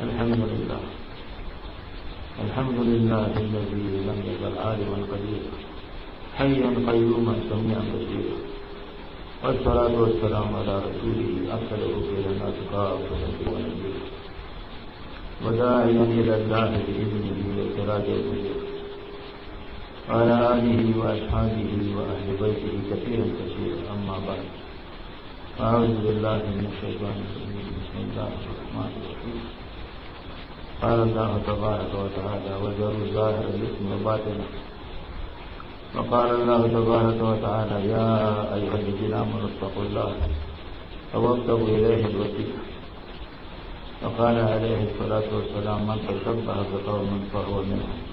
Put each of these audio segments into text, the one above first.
الحمد لله الحمد لله الذي لم يزل عالما قديرا حيا قيوما سميعا بصيرا والصلاة والسلام على رسوله أرسله إلى الناس كافة وداعيا إلى الله بإذنه وسراجا منيرا وعلى آله وأصحابه وأهل بيته كثيرا كثيرا. أما بعد أعوذ بالله من الشيطان الرجيم. بسم الله الرحمن الرحيم. قال الله تبارك وتعالى وذروا ظاهر الاسم وباطنه وقال الله تبارك وتعالى يا أيها الذين آمنوا اتقوا الله وابتغوا إليه الوسيلة. وقال عليه الصلاة والسلام من تشبه بقوم فهو منهم.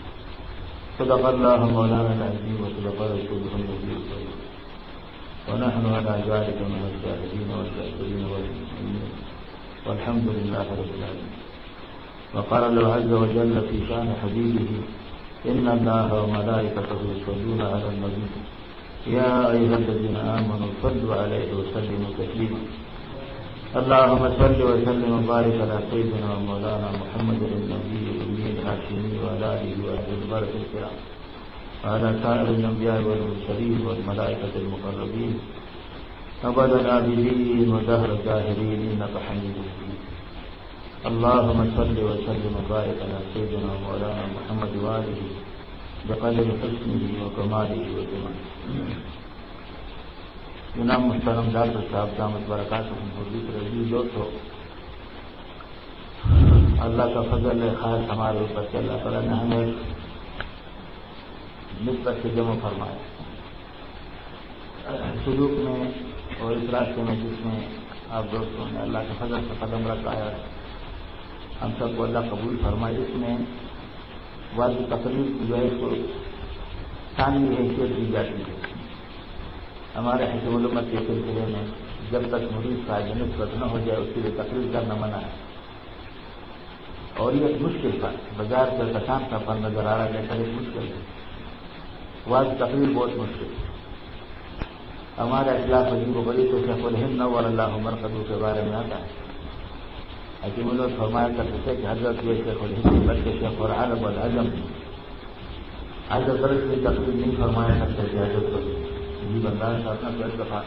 صدق الله مولانا العظيم وصدق رسوله النبي الكريم ونحن على ذلك من الشاهدين والشاكرين والمسلمين والحمد لله رب العالمين وقال الله عز وجل في شان حبيبه إن الله وملائكته يصلون على النبي يا أيها الذين آمنوا صلوا عليه وسلموا تسليما اللهم صل وسلم وبارك على سيدنا ومولانا محمد النبي الأمي وعلى آله وأهل البركة الكرام وعلى سائر الأنبياء والمرسلين والملائكة المقربين أبدا العابدين ودهر الظاهرين إنك حميد مجيد اللهم صل وسلم وبارك على سيدنا ومولانا محمد وآله بقدر حسنه وكماله وجماله جناب محترم ڈاکٹر صاحب، دامت برکات حضرت رضی دوستو اللہ کا فضل ہے، خاص ہمارے اوپر سے اللہ تعالیٰ نے ہمیں نسبت سے جمع فرمایا۔ سلوک میں اور اس راستے میں جس میں آپ دوستوں نے اللہ کے فضل سے قدم رکھا ہے، ہم سب کو اللہ قبول فرمائے۔ اس میں واضح تقریب جو ہے، اس کو ثانی حیثیت دی جاتی ہے۔ ہمارے حکم علمت کے سلسلے میں جب تک مریض کا نسبت نہ ہو جائے، اس کے لیے تقریر کرنا منع ہے۔ اور یہ ایک مشکل تھا۔ بازار سے کسان کا پن نظر آ رہا ہے لیکن ایک مشکل ہے۔ واضح تقریر بہت مشکل ہے۔ ہمارا اخلاق عجیب و بڑی تو شیخ الہند نو اللہ عمر قدو کے بارے میں آتا ہے۔ حکیم اللہ فرمایا کرتے تھے کہ حضرت یہ شیخ الہند بلکہ شیخ العالم العظم۔ حضرت برس کی تقریر نہیں فرمایا کرتے تھے حضرت کو جی بندہ اپنا کوئی دفعہ۔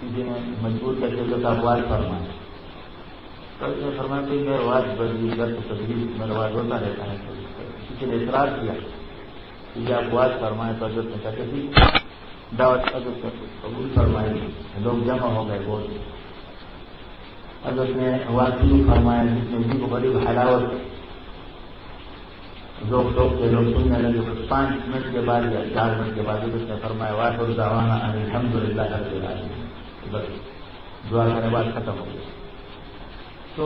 کسی نے مجبور کر کے جو آواز فرمایا تو اس نے فرمایا کہ میرا آواز بڑی درد تدریس میرا آواز ہوتا رہتا ہے۔ کسی نے اصرار کیا۔ کہ آپ آواز فرمائے تو حضرت نے کہتے تھی جی، دعوت حضرت قبول فرمائی۔ لوگ جمع ہو گئے بہت حضرت نے آواز شروع فرمایا، جس میں ان کو بڑی حلاوت۔ لوگ لوگ کے لوگ سننے لگے پانچ منٹ کے بعد یا چار منٹ کے بعد اس نے فرمایا واحد الدوانا الحمد للہ بس، دعا کرنے بعد ختم ہو گیا۔ تو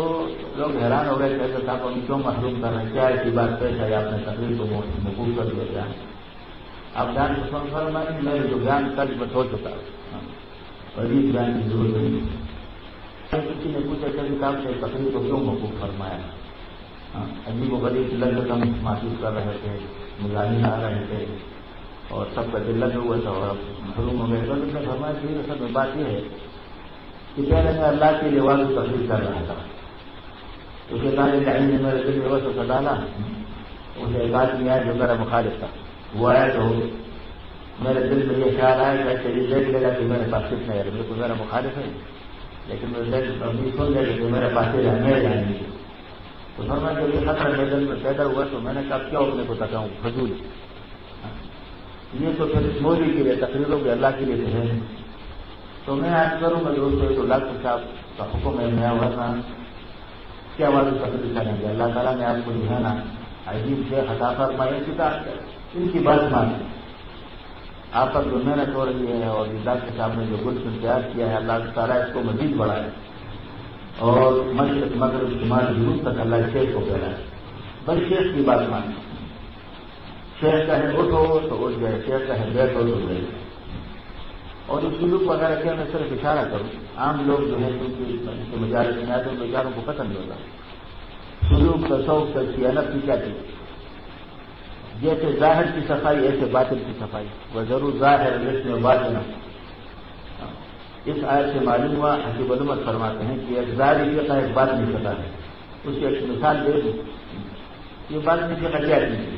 لوگ حیران ہو گئے کہ صاحب، ہم کیوں محروم کر رہے ہیں؟ کیا ایسی بات پیش ہے آپ نے تقریر کو مقوف کر دیا، کیا؟ آپ جان کو سن فرمائیں میرے جو جان کل بس ہو چکا عجیب جان کی ضرورت نہیں ہاں، کسی نے پوچھا کہ جی صاحب سے تقریر کو کیوں موقف فرمایا؟ ہاں، عجیب و غریب لگ ہم محسوس کر رہے تھے مظاہرین آ رہے تھے، اور سب کا دل لگا ہوا تھا اور محروم ہو گئے۔ تو نے فرمایا، کہ اصل میں بات یہ ہے کہ پہلے میں اللہ کے لیے والد تقریر کر رہا تھا۔ تو کے تعلیم ٹائم نے میرے دل میں وسط ڈالا اسے ایک آدمی آیا جو میرا مخالف تھا۔ وہ آیا تو میرے دل میں یہ خیال آیا کہ یہ دیکھ لے گا کہ میرے پاس کتنے ہے۔ میرے کو میرا مخالف ہے۔ لیکن میں سن لے کہ میرے پاس یہ میرے جائیں گے تو فرما جب یہ خطرہ میرے دل میں پیدا ہوا تو میں نے کہا، کیا اپنے کو تکاؤں؟ فضول۔ یہ تو پھر موری کے لیے، تقریروں کے اللہ کے لیے تو ہے۔ تو میں آج کروں گا دوستوں تو ڈاکٹر صاحب کا حکم ہے میں ورنہ کیا بات تقریر کریں گے اللہ تعالیٰ نے آپ کو جو ہے نا عجیب سے خطا فرمایا کتاب ان کی بات مانی آپ پر جو محنت ہو رہی ہے اور یہ ڈاکٹر صاحب نے جو گلشن تیار کیا ہے، اللہ تعالیٰ اس کو مزید بڑھائے۔ اور مشرق، مغرب، شمال، جنوب تک اللہ شیخ کو پھیلا ہے بس شیخ کی بات مانی شہر کا اٹھو تو اٹھ گئے شہر کا بیٹھو تو بیٹھ اور اس سلوک وغیرہ کیا میں صرف اشارہ کروں، عام لوگ جو ہے کیونکہ مجارے میں آتے ہیں بیچاروں کو پسند ہوگا سلوک کا شوق کا الگ کی کیا چیز؟ جیسے ظاہر کی صفائی، ایسے باطل کی صفائی۔ وہ ضرور ظاہر لسٹ میں بات نہ اس آیت سے معلوم ہوا حکیب علمت فرماتے ہیں کہ ایک ظاہر کا ایک بات نہیں پتا ہے۔ اس کی ایک مثال دے دوں۔ یہ بات نہیں کہ کیا چیز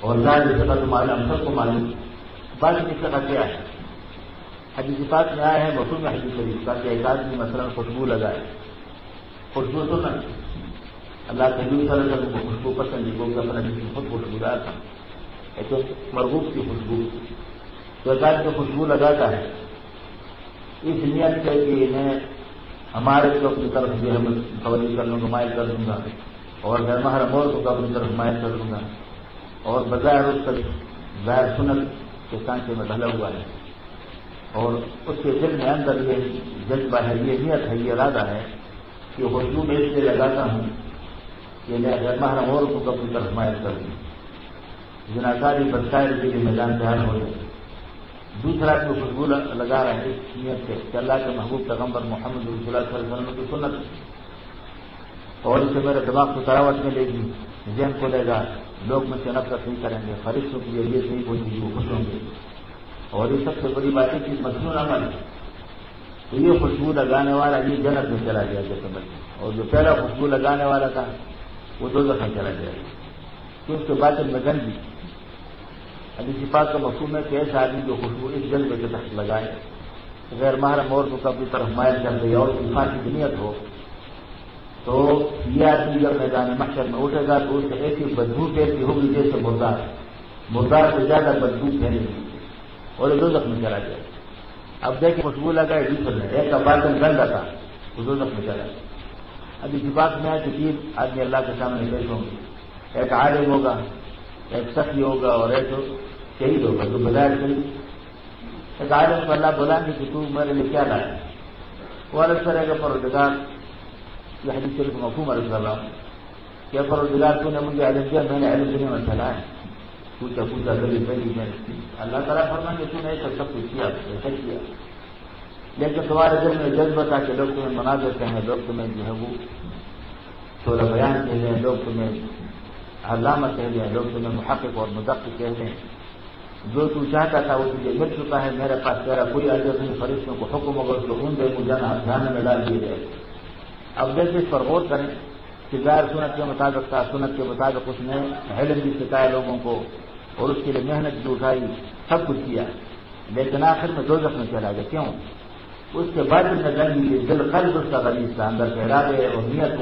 اور ظاہر کا تو معلوم ہم سب کو معلوم۔ بات نہیں کا کیا ہے؟ حدیث پاک میں آیا ہے مفہوم حدیث شریف کا کہ ایک آدمی مثلاً خوشبو لگائے۔ خوشبو تو نہ۔ اللہ کے دور سر کو خوشبو پسند کو اپنا جسم خود خوشبودار تھا۔ ایک تو مرغوب کی خوشبو۔ تو ایک جو خوشبو لگاتا ہے۔ اس نیت سے کہ میں ہمارے کو اپنی طرف جو ہے، میں توجہ کر لوں گا، مائل کر دوں گا۔ اور گرمہر مور کو اپنی طرف مائل کر دوں گا۔ اور بظاہر اس کا ظاہر سنت کے سانچے میں ڈھلا ہوا ہے۔ اور اس کے دل میں اندر یہ جذبہ ہے، یہ نیت ہے، یہ ارادہ ہے کہ خوشبو میں اس لیے لگاتا ہوں کہ میں گرمہر مور کو اپنی طرف مائل کر دوں۔ جناکاری بدکار کے لیے میدان تیار ہو جائے۔ دوسرا جو خوشبو لگا رہے ہیں اس نیت سے کہ اللہ کے محبوب پیغمبر محمد رسول صلی اللہ علیہ وسلم کی سنت۔ اور اسے میرے دماغ کو تراوٹ میں لے گی ذہن کو لے گا لوگ مجھ سے نفرت نہیں کریں گے، فرشتوں کی یہ صحیح بولیں گی وہ خوش ہوں گے۔ اور یہ سب سے بڑی بات ہے کہ مصنوع عمل تو یہ خوشبو لگانے والا یہ جنت میں چلا گیا، جیسے بچے۔ اور جو پہلا خوشبو لگانے والا تھا، وہ دو دفعہ چلا گیا۔ تو اس کے بعد میں گندی ابھی سپاہ کا مفہوم ہے کہ ایسا آدمی جو خوشبو اس جلد کے تحت لگائے، غیر محرم اور کو اپنی طرف مائل کر دے اور عفا کی بنیت ہو تو یہ آدمی جب میدان محشر میں اٹھے گا تو اس سے ایسی بدبو کیسی ہوگی جیسے مردار مردار سے زیادہ بدبو پھیلے گی۔ اور دو زخم چلا جائے اب دیکھیں خوشبو لگائے دوسرے نے ایک کا بادل گندا تھا، وہ دو زخم چلا جائے ابھی جی سپاہ میں آئے کہ تین آدمی اللہ کے سامنے پیش ہوں۔ گے ایک عالم ہوگا، ایک سخی ہوگا اور ایک شہید ہوگا تو بظاہر شہید۔ ایک عالم کو اللہ بلائیں گے کہ تو میرے لیے کیا لائے وہ الگ کرے گا پروزگار یہ حدیث شریف مفہوم عرض کر رہا ہوں کیا پروزگار تو نے مجھے علم دیا میں نے علم دینے میں چلا ہے پوچھا پوچھا، گلی پہلی میں اللہ تعالیٰ فرمائیں گے تو نے ایسا سب کچھ کیا، ایسا کیا۔ لیکن تمہارے دل میں جذبہ تھا کہ لوگ تمہیں مناظر کہیں لوگ تمہیں جو ہے وہ تھوڑا بیان کے ہیں، لوگ تمہیں علامہ کہہ دیں لوگ تمہیں محقق اور مدق کہتے ہیں۔ جو تو چاہتا تھا، وہ تجھے مل چکا ہے۔ میرے پاس تیرا کوئی عجب نہیں، فرشتوں کو حکم اگر تو خون دے، مجھے دھیان میں ڈال دیے جائے۔ اب جیسے اس پر غور کریں کہ غیر سنت کے مطابق تھا سنت کے مطابق اس نے علم بھی سکھایا لوگوں کو اور اس کے لیے محنت بھی اٹھائی، سب کچھ کیا۔ لیکن آخر میں دو میں چلا گیا۔ کیوں؟ اس کے بعد میں گندی دل قلب اس کا غریب تھا، اندر کہہ دے اور نیت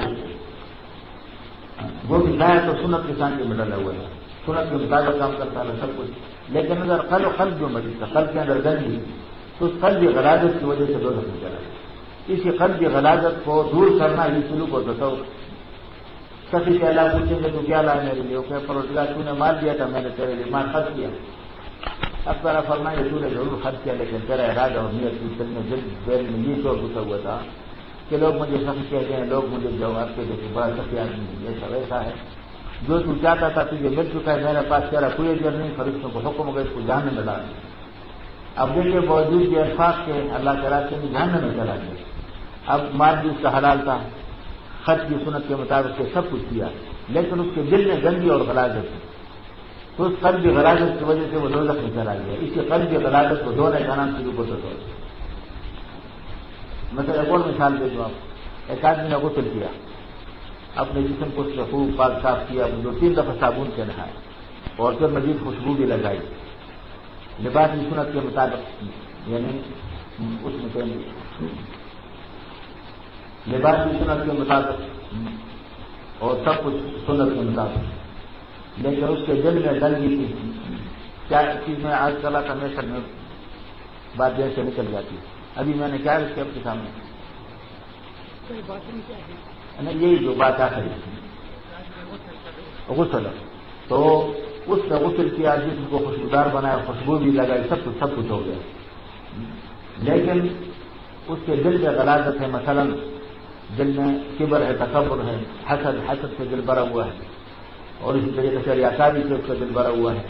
وہ بھی ظاہر تو سنت کسان کے ڈلا ہوا ہے۔ سنت کے مطابق کام کرتا ہے سب کچھ۔ لیکن اگر قلب قلب جو مریض تھا، قلب کے اندر گندی تو اس قلب غلازت کی وجہ سے دو دفعہ چلا اسی قلب غلازت کو دور کرنا یہ شروع کو بتاؤ سبھی کے اللہ پوچھیں گے تو کیا لائے میرے لیے؟ کہ پروزگار تو نے مار دیا تھا، میں نے تیرے لیے مار خرچ کیا۔ اب ذرا فرمائیں تو نے ضرور خرچ کیا، لیکن تیرا ارادہ اور نیت کی دل میں دل دیر میں یہ چور گھسا ہوا تھا کہ لوگ مجھے سخت کہتے ہیں، لوگ مجھے جواب کے دیکھے بڑا سخی آدمی ایسا ویسا ہے۔ جو تو چاہتا تھا تجھے مل چکا ہے، میرے پاس تیرا کوئی اجر نہیں، فرشتوں کو حکم ہو گئے اس کو جاننے میں ڈال اب دیکھیے باوجود کے الفاظ کے اللہ کے راستے میں جاننے میں چلا گیا۔ اب مار بھی اس کا حلال تھا۔ خط کی سنت کے مطابق سے سب کچھ کیا۔ لیکن اس کے دل میں گندی اور غلازت تھی۔ تو اس قلب کی غلازت کی وجہ سے وہ دو میں چلا گیا۔ اس کے قلب کی غلازت کو دو کا نام شروع کرتے تھے مطلب ایک اور مثال دے دوں آپ۔ ایک آدمی نے غسل کیا۔ اپنے جسم کو خوب پاک صاف کیا۔ دو تین دفعہ صابن کے نہائے اور پھر مزید خوشبو بھی لگائی۔ لباس کی سنت کے مطابق یعنی اس میں لباس کی سنت کے مطابق اور سب کچھ سنت کے مطابق۔ لیکن اس کے دل میں گندگی تھی کیا چیز میں آج کل کا میسر میں بات دیر سے نکل جاتی ابھی میں نے کیا رکھا آپ کے سامنے؟ یہی جو بات آخری غسل۔ تو اس نے غسل کیا جسم کو خوشبودار بنایا خوشبو بھی لگائی سب کچھ سب کچھ ہو گیا۔ لیکن اس کے دل میں غلازت ہے مثلا دل میں کبر ہے، تکبر ہے، حسد حسد سے دل بھرا ہوا ہے۔ اور اسی طریقے سے ریاکاری سے اس کا دل بھرا ہوا ہے۔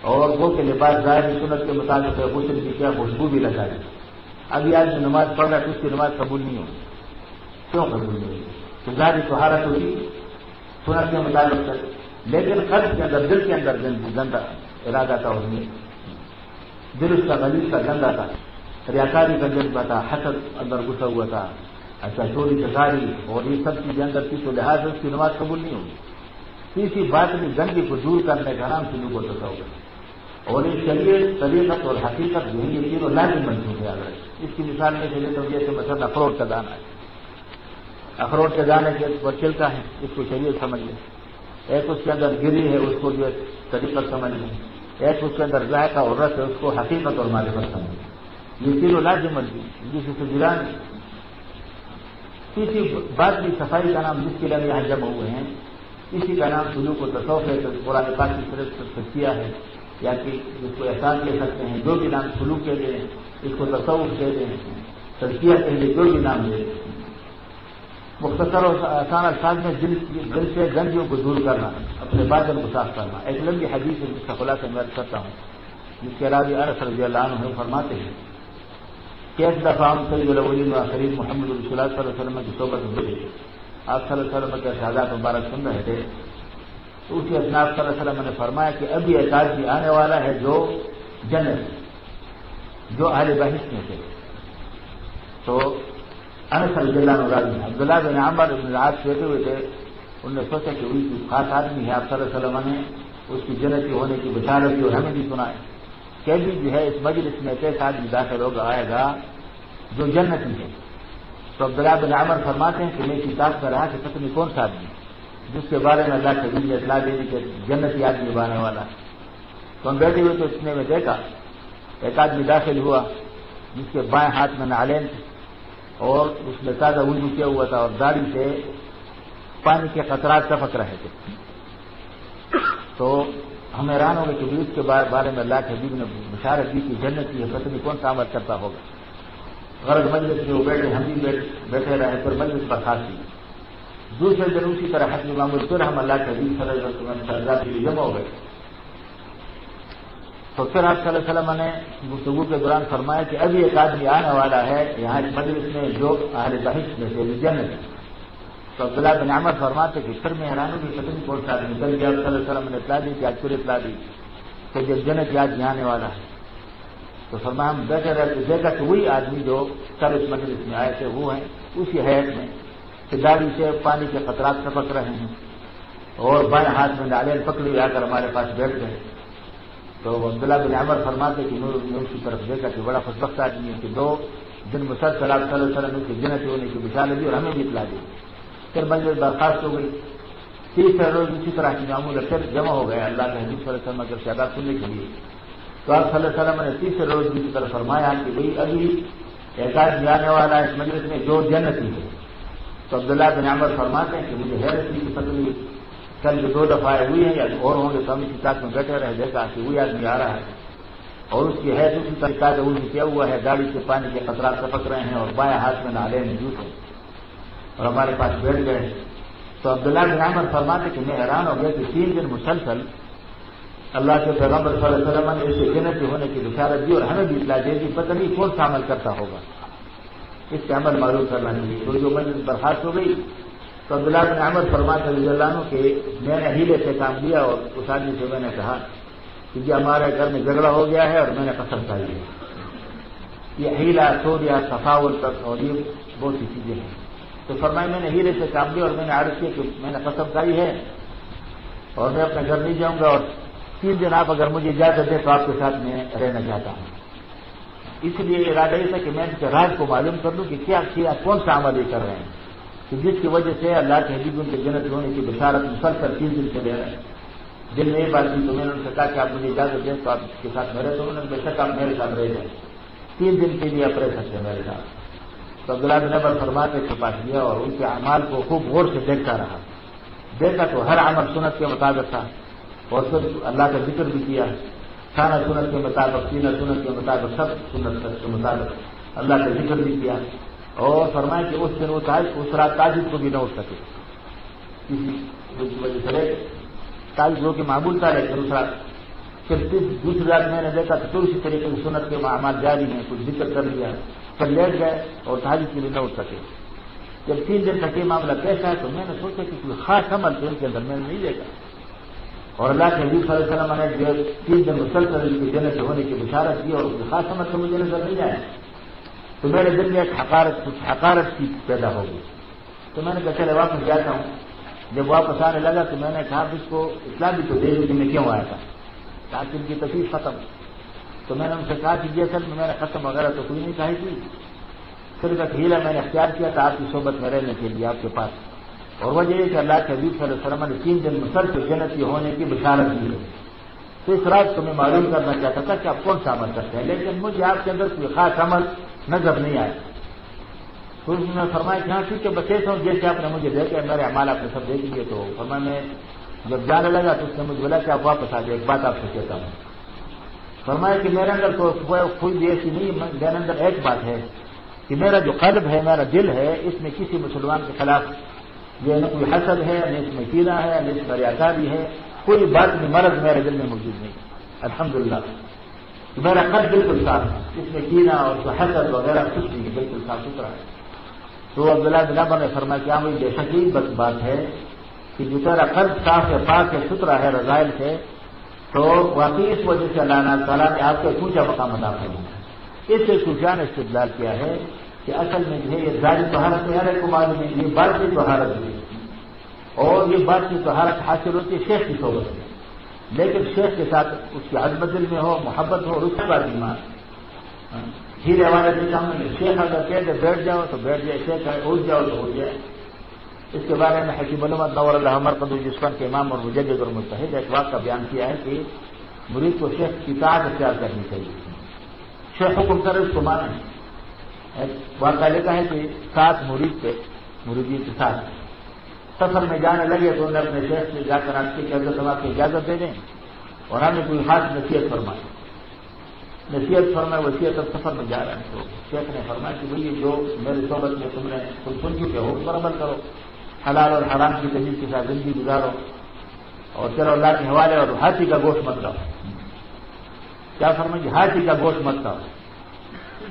اور وہ کے لباس ظاہر سنت کے مطابق حسن کی کیا خوشبو بھی لگائے ابھی آج جو نماز پڑھ رہا ہے، تو اس کی نماز قبول نہیں ہوگی کیوں قبول نہیں ہوگی تو ظاہر سہارت ہوگی سنت کے مطابق لیکن قرض کے اندر، دل کے اندر گندا ارادہ تھا اس میں۔ دل اس کا غلیظ کا گندا تھا۔ ریاکاری کا جذبہ تھا، حسد اندر گھسا ہوا تھا۔ اچھا چوری چکاری اور یہ سب چیزیں اندر تھی، تو لہٰذا اس کی نماز قبول نہیں ہوگی۔ تیسری بات کی گندگی کو دور کرنے کا نام سلو کو سکا ہوگا۔ اور یہ شریعت، طریقت اور حقیقت جو ہے یہ تینوں لازم بن چکے اگر اس کی مثال میں چلے تو جیسے مثلاً اخروٹ کا دانا ہے۔ اخروٹ کے دانے کے وہ چلتا ہے، اس کو شریعت سمجھ لیں ایک اس کے اندر گری ہے، اس کو جو ہے طریقت سمجھ لیں ایک اس کے اندر ذائقہ اور رس ہے، اس کو حقیقت اور معرفت سمجھ لیں یہ تینوں لازم بن جس سے گران کسی بات کی صفائی کا نام جس کے لیے یہاں جمع ہوئے ہیں، اسی کا نام سلوک و تصوف ہے، تو قرآن پاک کی طرف کیا ہے۔ یا کہ جس کو احسان کہہ سکتے ہیں، جو بھی نام سلوک کے دیں اس کو تصوف کہتے ہیں ترکیہ کے لیے جو بھی نام دے مختصر اور آسان الفاظ میں دل دل سے گندگیوں کو دور کرنا، اپنے بادل کو صاف کرنا۔ ایک لمبی حدیث ہے جس کا خلاصہ میں کرتا ہوں جس کے راضی عرص رضی اللہ عنہ فرماتے ہیں۔ کیس دفعہ ہم سید الاولین و خرید محمد صلی اللہ علیہ وسلم کی صحبت ملے آپ صلی اللہ علیہ وسلم کے شہزاد مبارک سن رہے تھے تو اسی اجناب صلی اللہ علیہ وسلم نے فرمایا کہ ابھی اعتراض بھی آنے والا ہے جو جنت جو اہل بحث میں تھے تو انس صلی اللہ علیہ عبداللہ بن عامر ابن راج بیٹھے ہوئے تھے، انہوں نے سوچا کہ ان کی خاص آدمی ہے۔ آپ صلی اللہ علیہ وسلم نے اس کی جنتی ہونے کی بشارت کی اور ہمیں بھی سنا ہے کہ بھی جو ہے، اس مجلس میں ایک آدمی داخل ہوگا، آئے گا جو جنتی ہے۔ تو عبداللہ بن عامر فرماتے ہیں کہ میں کتاب کا رہا کہ پتنی کون سا آدمی جس کے بارے میں اللہ کے نے اطلاع دے دی کہ جنتی آدمی بانے والا تو ہم بیٹھے ہوئے تو اس نے میں دیکھا، ایک آدمی داخل ہوا، جس کے بائیں ہاتھ میں نالین تھے اور اس میں تازہ وضو کیا ہوا تھا اور داڑھی سے پانی کے قطرات ٹپک رہے تھے۔ تو ہم حیران ہو گئے کہ اس کے بارے میں اللہ کے حبیب نے بشارت دی کہ جنت کی پتنی کون سا عمل کرتا ہوگا۔ غرض مجلس میں وہ بیٹھے ہم بھی بیٹھے رہے پھر مجلس پر خاص دوسرے دن اسی طرح حسن معمول پھر ہم اللہ کے حبیب صلی اللہ علیہ وسلم کے لیے جمع ہو گئے۔ تو پھر آپ صلی اللہ علیہ وسلم نے گفتگو کے دوران فرمایا کہ ابھی ایک آدمی آنے والا ہے، یہاں اس مجلس میں جو اہل بحث میں سے جنت تو عبداللہ بن عمر فرماتے کہ پھر میں حیران ہوں کہ پتنی کون سا آدمی نکل گیا جی صلی اللہ علیہ وسلم نے اطلاع دی کہ آج پھر اطلاع دی کہ جب جنت یاد یہاں آنے والا ہے۔ تو فرمایا، ہم بیٹھے رہتے دیکھا کہ وہی آدمی جو کل اس مجلس میں آئے تھے، وہ ہیں، اسی حیات میں کہ داڑھی سے پانی کے خطرات سپک رہے ہیں اور بائیں ہاتھ میں ڈالے پکڑی آ کر ہمارے پاس بیٹھ گئے۔ تو عبداللہ بن عمر فرماتے کہ میں اس کی طرف دیکھا کہ بڑا خوشبخت آدمی ہے کہ دو دن مسد صلی اللہ علیہ وسلم کی جنت ہونے کی بشار دی اور ہمیں بھی اطلاع دی۔ پھر مجھے درخواست ہو گئی۔ تیسرے روز اسی طرح کی معمول پھر جمع ہو گئے۔ اللہ کے حدیث صلی اللہ علیہ وسلم اگر سننے کے لیے۔ تو آپ صلی اللہ علیہ وسلم نے تیسرے روز کی طرف فرمایا کہ بھائی ابھی احساس جانے والا اس مجلس میں جو جنتی ہے۔ تو عبداللہ بن عمر فرماتے ہیں کہ مجھے حیرت کی پتلی کل جو دو دفعہ ہوئی ہیں یا اور ہوں گے تو ہم اسی ساتھ میں بیٹھے رہے۔ دیکھا کہ وہی آدمی آ رہا ہے۔ اور اس کی ہے دوسری طریقہ سے ان کیا ہوا ہے۔ گاڑی سے پانی کے خطرات سپک رہے ہیں اور بائیں ہاتھ میں نالے میں جوس ہیں۔ اور ہمارے پاس بیٹھ گئے۔ تو عبداللہ بن عامر فرماتے کہ میں حیران ہو گیا کہ تین دن مسلسل اللہ کے پیغمبر صلی اللہ علیہ وسلم نے اسے جنت ہونے کی بشارت دی اور ہمیں بھی اطلاع دے دی، پتہ نہیں کون سا عمل کرتا ہوگا۔ اس سے عمل معلوم کرنا چاہیے تو جو مجلس برخاست ہو گئی۔ تو عبداللہ بن احمد فرماتے رضی اللہ عنہ کہ میں نے ہیلے سے کام لیا اور اس آدمی سے میں نے کہا کہ یہ ہمارے گھر میں جھگڑا ہو گیا ہے اور میں نے قسم کھائی ہے۔ یہ ہیلا سوریا سفاول تک اور یہ بہت سی چیزیں ہیں۔ تو فرمایا، میں نے ہیلے سے کام لیا اور میں نے عرض کیا کہ میں نے قسم کھائی ہے اور میں اپنے گھر نہیں جاؤں گا اور تین دن آپ اگر مجھے اجازت دیں تو آپ کے ساتھ میں رہنا چاہتا ہوں۔ اس لیے ارادہ یہ تھا کہ میں راج کو معلوم کر لوں کہ کیا کیا کون سا عمل یہ کر رہے ہیں۔ کہ جس کی وجہ سے اللہ کے حبیب ان کے جنت ہونے کی بشارت مسلسل تین دن سے دے رہے ہیں دن میں یہ بات کی تو میں نے ان سے کہا کہ آپ مجھے اجازت دیں تو آپ کے ساتھ میرے تو انہوں نے بے شک آپ میرے ساتھ رہ جائیں۔ تین دن کے لیے آپ رہ سکتے ہیں میرے ساتھ۔ تو عبداللہ بن نبر فرما کے چھپا دیا اور ان کے اعمال کو خوب غور سے دیکھتا رہا۔ دیکھا تو ہر عمل سنت کے مطابق تھا اور پھر اللہ کا ذکر بھی کیا کھانا سنت کے مطابق پینا سنت کے مطابق، سب سنت کے مطابق اللہ کا ذکر بھی کیا۔ اور فرمائے کہ اس دن وہ اس رات تاجد کو بھی نہ اٹھ سکے۔ کسی وجہ سے تاکہ جو کہ معمول تھا لیکن دوسرا پھر دوسری رات میں نے دیکھا تو اسی طریقے سے سنت کے معاملات جاری ہیں، کچھ دقت کر لیا۔ پھر لیٹ گئے اور تاریخ کے لیے نہ اٹھ سکے۔ جب تین دن تک یہ معاملہ پیش آیا تو میں نے سوچا کہ کوئی خاص عمل تو ان کے اندر میں نے نہیں دیکھا۔ اور اللہ کے حبیب صلی اللہ علیہ وسلم نے جو تین دن مسلسل ان کی جنت ہونے کی بشارت کی اور خاص عمل تو مجھے نظر نہیں آیا۔ تو میرے دل میں ایک حقارت، کچھ حقارت کی پیدا ہوگی تو میں نے کہا، چلے واپس جاتا ہوں۔ جب واپس آنے لگا تو میں نے کہا اس کو اطلاع بھی تو دے دی کہ میں کیوں آیا تھا؟ تاکہ ان کی تکلیف ختم تو میں نے ان سے کہا کہ یہ اصل میں میں نے ختم وغیرہ تو کوئی نہیں کہی تھی۔ پھر کا ہیلا میں نے اختیار کیا تھا آپ کی صحبت میں رہنے کے لیے، آپ کے پاس۔ اور وجہ یہ کہ اللہ کے حبیب صلی اللہ علیہ وسلم نے تین دن مسلسل جنتی ہونے کی بشارت دی ہے۔ تو اس رات کو میں معلوم کرنا چاہتا تھا کہ آپ کون سا عمل کرتے ہیں، لیکن مجھے آپ کے اندر کوئی خاص عمل نظر نہیں آیا۔ تو اس نے فرمایا کہ ہاں ٹھیک ہے بچے تو جیسے آپ نے مجھے دیکھے میرے امال آپ نے سب دیکھ لیے، تو فرمایا میں جب جانے لگا تو اس نے مجھے بولا کہ آپ واپس آ جائے ایک بات آپ سے کہتا ہوں۔ فرمایا کہ میرے اندر تو کوئی بھی ایسی نہیں میرے اندر ایک بات ہے کہ میرا جو قلب ہے، میرا دل ہے، اس میں کسی مسلمان کے خلاف یہ نہ کوئی حسد ہے، نہ اس میں کیڑا ہے، نہ اس میں ریاکاری ہے، کوئی بات بھی مرض میرے دل میں موجود نہیں۔ الحمد للہ میرا قلب بالکل صاف ہے، اس میں کیڑا اور حسد وغیرہ کچھ نہیں ہے، بالکل صاف ستھرا ہے۔ تو عبداللہ بلابا نے فرمایا کیا ہاں مجھے بے شکی بس بات ہے کہ جو تیرا قلب صاف ہے، پاک ہے، ستھرا ہے، رضائل سے تو واقعی اس وجہ سے اللہ تعالیٰ نے آپ کو اونچا مقام ادا کروں اس سے سفیان نے استدلال کیا ہے کہ اصل میں جو ہے یہ ظاہر طہارت میں ہر کو معلوم ہے یہ بات کی طہارت ہے۔ اور یہ بات کی طہارت حاصل ہوتی ہے شیخ کی صحبت میں۔ لیکن شیخ کے ساتھ اس کی عظمت دل میں ہو، محبت ہو، اور اس کے بعد ایمان۔ ہاں، ہیرے والے دن میں شیخ اگر کہتے بیٹھ جاؤ تو بیٹھ جائے، شیخ اٹھ جاؤ تو اٹھ جائے۔ اس کے بارے میں حکیم علمت نور اللہ عمر قدو کے امام اور مجدد اور متحد اخبار کا بیان کیا ہے کہ مرید کو شیخ کی تعداد اختیار کرنی چاہیے۔ شیخ حکم کر اس کو مانے واقعہ لکھا ہے کہ سات مرید تھے مریدین کے ساتھ۔ سفر میں جانے لگے تو انہیں اپنے شیخ سے جا کر آپ کی قید سما کی اجازت دے دیں۔ اور ہمیں کوئی خاص نصیحت فرمائی نصیحت فرمائے وسیعت اب سفر میں جا رہے ہیں۔ تو شیخ نے فرمایا کہ بھائی جو میرے صحبت میں تم نے کچھ سن چکے ہو پر عمل کرو۔ حلال اور حرام کی تجیز کے ساتھ زندگی گزارو اور چلو اللہ کے حوالے اور ہاتھی کا گوشت مت کرو کیا فرمائیں ہاتھی کا گوشت مت کرو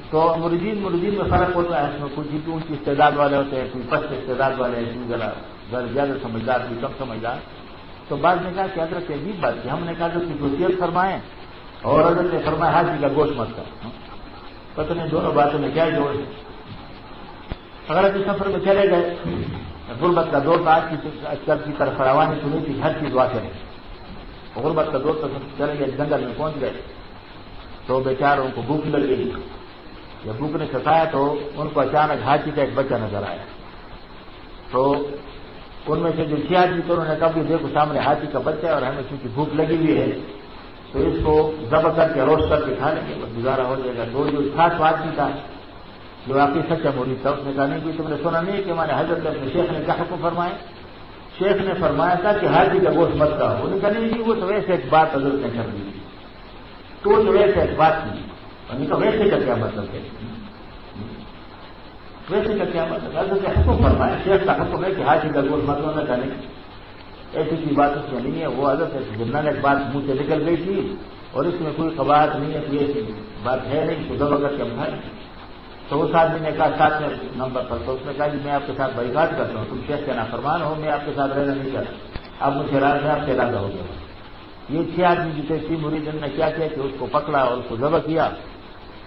تو مردین مردین میں فرق ہوتا ہے، اس میں کچھ اونچی استعداد والے ہوتے ہیں کوئی پست استعداد والے ہیں کوئی ذرا ذرا زیادہ سمجھدار کوئی کم سمجھدار۔ تو بعد نے کہا کہ حضرت عجیب بات کی ہم نے کہا کہ وصیت فرمائیں اور حضرت نے فرمایا ہاتھی کا گوشت مت کر پتہ نہیں دونوں باتوں میں کیا جوڑ ہے۔ اگر ابھی سفر میں چلے گئے۔ غربت کا دور آج کی طرف روانی سنی تھی، ہر چیز وا کرے غربت کا دور تو چلے گئے جنگل میں پہنچ گئے۔ تو بیچاروں کو بھوک لگ گئی۔ جب بھوک نے ستایا تو ان کو اچانک ہاتھی کا ایک بچہ نظر آیا۔ تو ان میں سے جو چھ آدمی تو انہوں نے کہا کہ دیکھو سامنے ہاتھی کا بچہ ہے اور ہمیں چونکہ بھوک لگی ہوئی ہے۔ تو اس کو ضبط کر کے روز کر کے کھا لیں گے گزارا ہو جائے گا۔ تو جو خاص آدمی تھا۔ جو آپ کی سچا موری تھا اس نے کہا نہیں کہ تم نے سنا نہیں کہ ہمارے حضرت اپنے شیخ نے کیا حکم فرمائے؟ شیخ نے فرمایا تھا کہ ہاتھی کا گوشت مت کا انہوں نے کہا نہیں، وہ تو ویسے ایک بات حضرت نے کر دی۔ تو وہ ویسے ایک بات کی۔ اور نہیں تو ویسے کا کیا مطلب ہے؟ ویسے کا کیا مطلب حضرت حکم فرمایا، شیخ کا حکم ہے کہ ہاتھی کا گوشت مت ہونا کا ایسی کی بات اس میں نہیں ہے۔ وہ حضرت جنرل ایک بات منہ سے نکل گئی تھی اور اس میں کوئی قباعت نہیں ہے کوئی ایسی بات ہے نہیں، تو دو وقت ہم تو اس آدمی نے کہا، ساتھ نمبر پر. تو اس نے کہا کہ میں آپ کے ساتھ بائیکاٹ کرتا ہوں. تم شیخ کے نافرمان ہو، میں آپ کے ساتھ رہنا نہیں چاہتا. اب مجھے راز ہے، آپ سے ارادہ ہو گیا یہ چھ آدمی جیسے سی مریدن نے کیا کیا کہ اس کو پکڑا اور اس کو ذبح کیا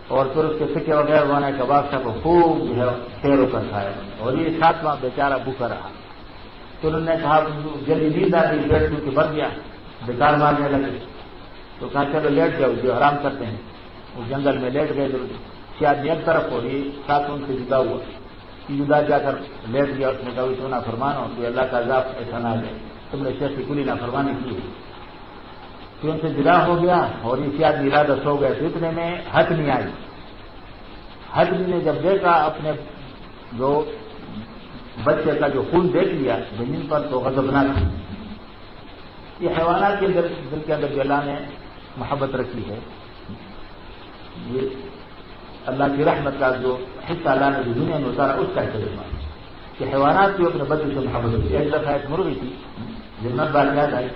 اور پھر اس کے سکے وغیرہ بنائے کباب کو خوب جو ہے پھیر ہو کر کھایا اور یہ ساتواں بیچارہ بھوکا رہا. تو انہوں نے کہا جلدی نیند آ گئی بیٹھ کے بڑھ گیا. بیکار مارنے لگے. تو کہا، چلو لیٹ جاؤ، جو آرام کرتے ہیں. اس جنگل میں لیٹ گئے کیا ایک طرف ہو رہی ساتھ ان سے جدا ہوا۔ جدا جا کر لیٹ گیا اس نے کہا تو نہ فرمان ہو کہ اللہ کا عذاب ایسا نہ جائے تم نے شیخ کی کلی نہ فرمانی کی۔ تو ان سے جدا ہو گیا اور یہ کیا ارادہ سو گئے۔ تو اتنے میں حق نہیں آئی۔ حق نے جب دیکھا اپنے جو بچے کا جو خون دیکھ لیا، زمین پر تو غضبناک یہ حیوانات کے دل کے اندر جو اللہ نے محبت رکھی ہے، یہ اللہ کی رحمت کا جو حصہ اللہ نے جو دنیا میں اتارا، اس کا تجربہ کہ حیوانات بھی اپنے بچے سے محبت ہوتی ہے ایک دفعہ ایک مرغی تھی، جنت بات یاد آئی،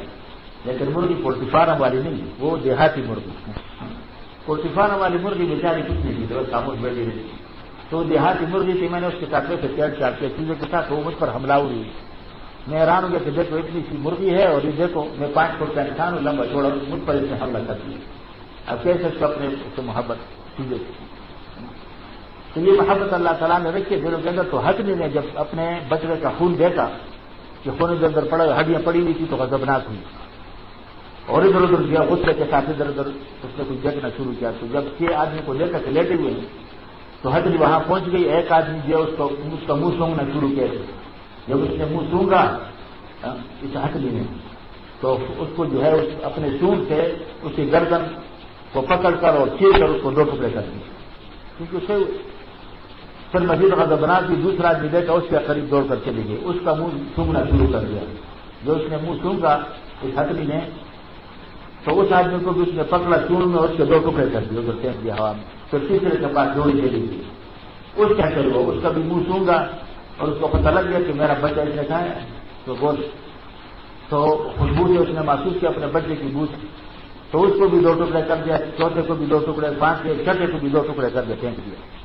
لیکن مرغی پولٹری فارم والی نہیں، وہ دیہاتی مرغی پولٹری فارم والی مرغی بیچاری کچھ نہیں تھی خاموش بیٹھی رہی۔ تو دیہاتی مرغی تھی، میں نے اس کے ساتھ سے چیٹ چاٹ کے چیزوں کے ساتھ وہ مجھ پر حملہ ہوئی۔ میں حیران ہوں گیا کہ دیکھو، اتنی سی مرغی ہے اور یہ دیکھو، میں پانچ فٹ کا انسان ہوں، لمبا، چھوڑا، مجھ پر اس نے حملہ کر دیا۔ اب کیسے اس کو اپنے اس سے محبت، چیزیں تو یہ محبت اللہ تعالیٰ نے رکھی دلوں کے اندر تو حق نے جب اپنے بچڑے کا خون دیکھا کہ خون ادھر ادھر پڑا، ہڈیاں پڑی ہوئی تھی تو غضبناک ہوئی۔ اور ادھر ادھر گیا، غصے کے ساتھ ادھر ادھر اس نے کچھ دیکھنا شروع کیا۔ تو جب چھ آدمی کو لے کر کے لیٹے ہوئے تو حضری وہاں پہنچ گئی۔ ایک آدمی جو اس کو اس کا منہ سونگنا شروع کیا۔ جب اس نے منہ سونگا ہاں، اس ہتلی نے تو اس کو جو ہے اپنے سونگ سے اس کی گردن کو پکڑ کر اور چیر کر اس کو دو ٹکڑے کر دیے۔ کیونکہ اسے پھر مزید غذب بنا دی دوسرا جی آدمی دیکھا اس کے قریب دوڑ کر چلی گئی۔ اس کا منہ سونگنا شروع کر دیا۔ جو اس نے منہ سونگا، اس ہتلی نے تو اس آدمی کو بھی اس نے پکڑا چون میں اس کے دو ٹکڑے کر دیے۔ ادھر پھینک دیا ہوا۔ میں پھر تیسرے کے پاس جوڑی چلی گئی۔ اس کیا کرو اس کا بھی منہ سونگا اور اس کو پتہ لگ گیا کہ میرا بچہ اس نے کھایا۔ تو گوشت تو خوشبو سے اس نے محسوس کیا اپنے بچے کی بوجھ تو اس کو بھی دو ٹکڑے کر دیا، چوتھے کو بھی دو ٹکڑے پانچ کے چھٹے کو بھی دو ٹکڑے کر کے پھینک دیا۔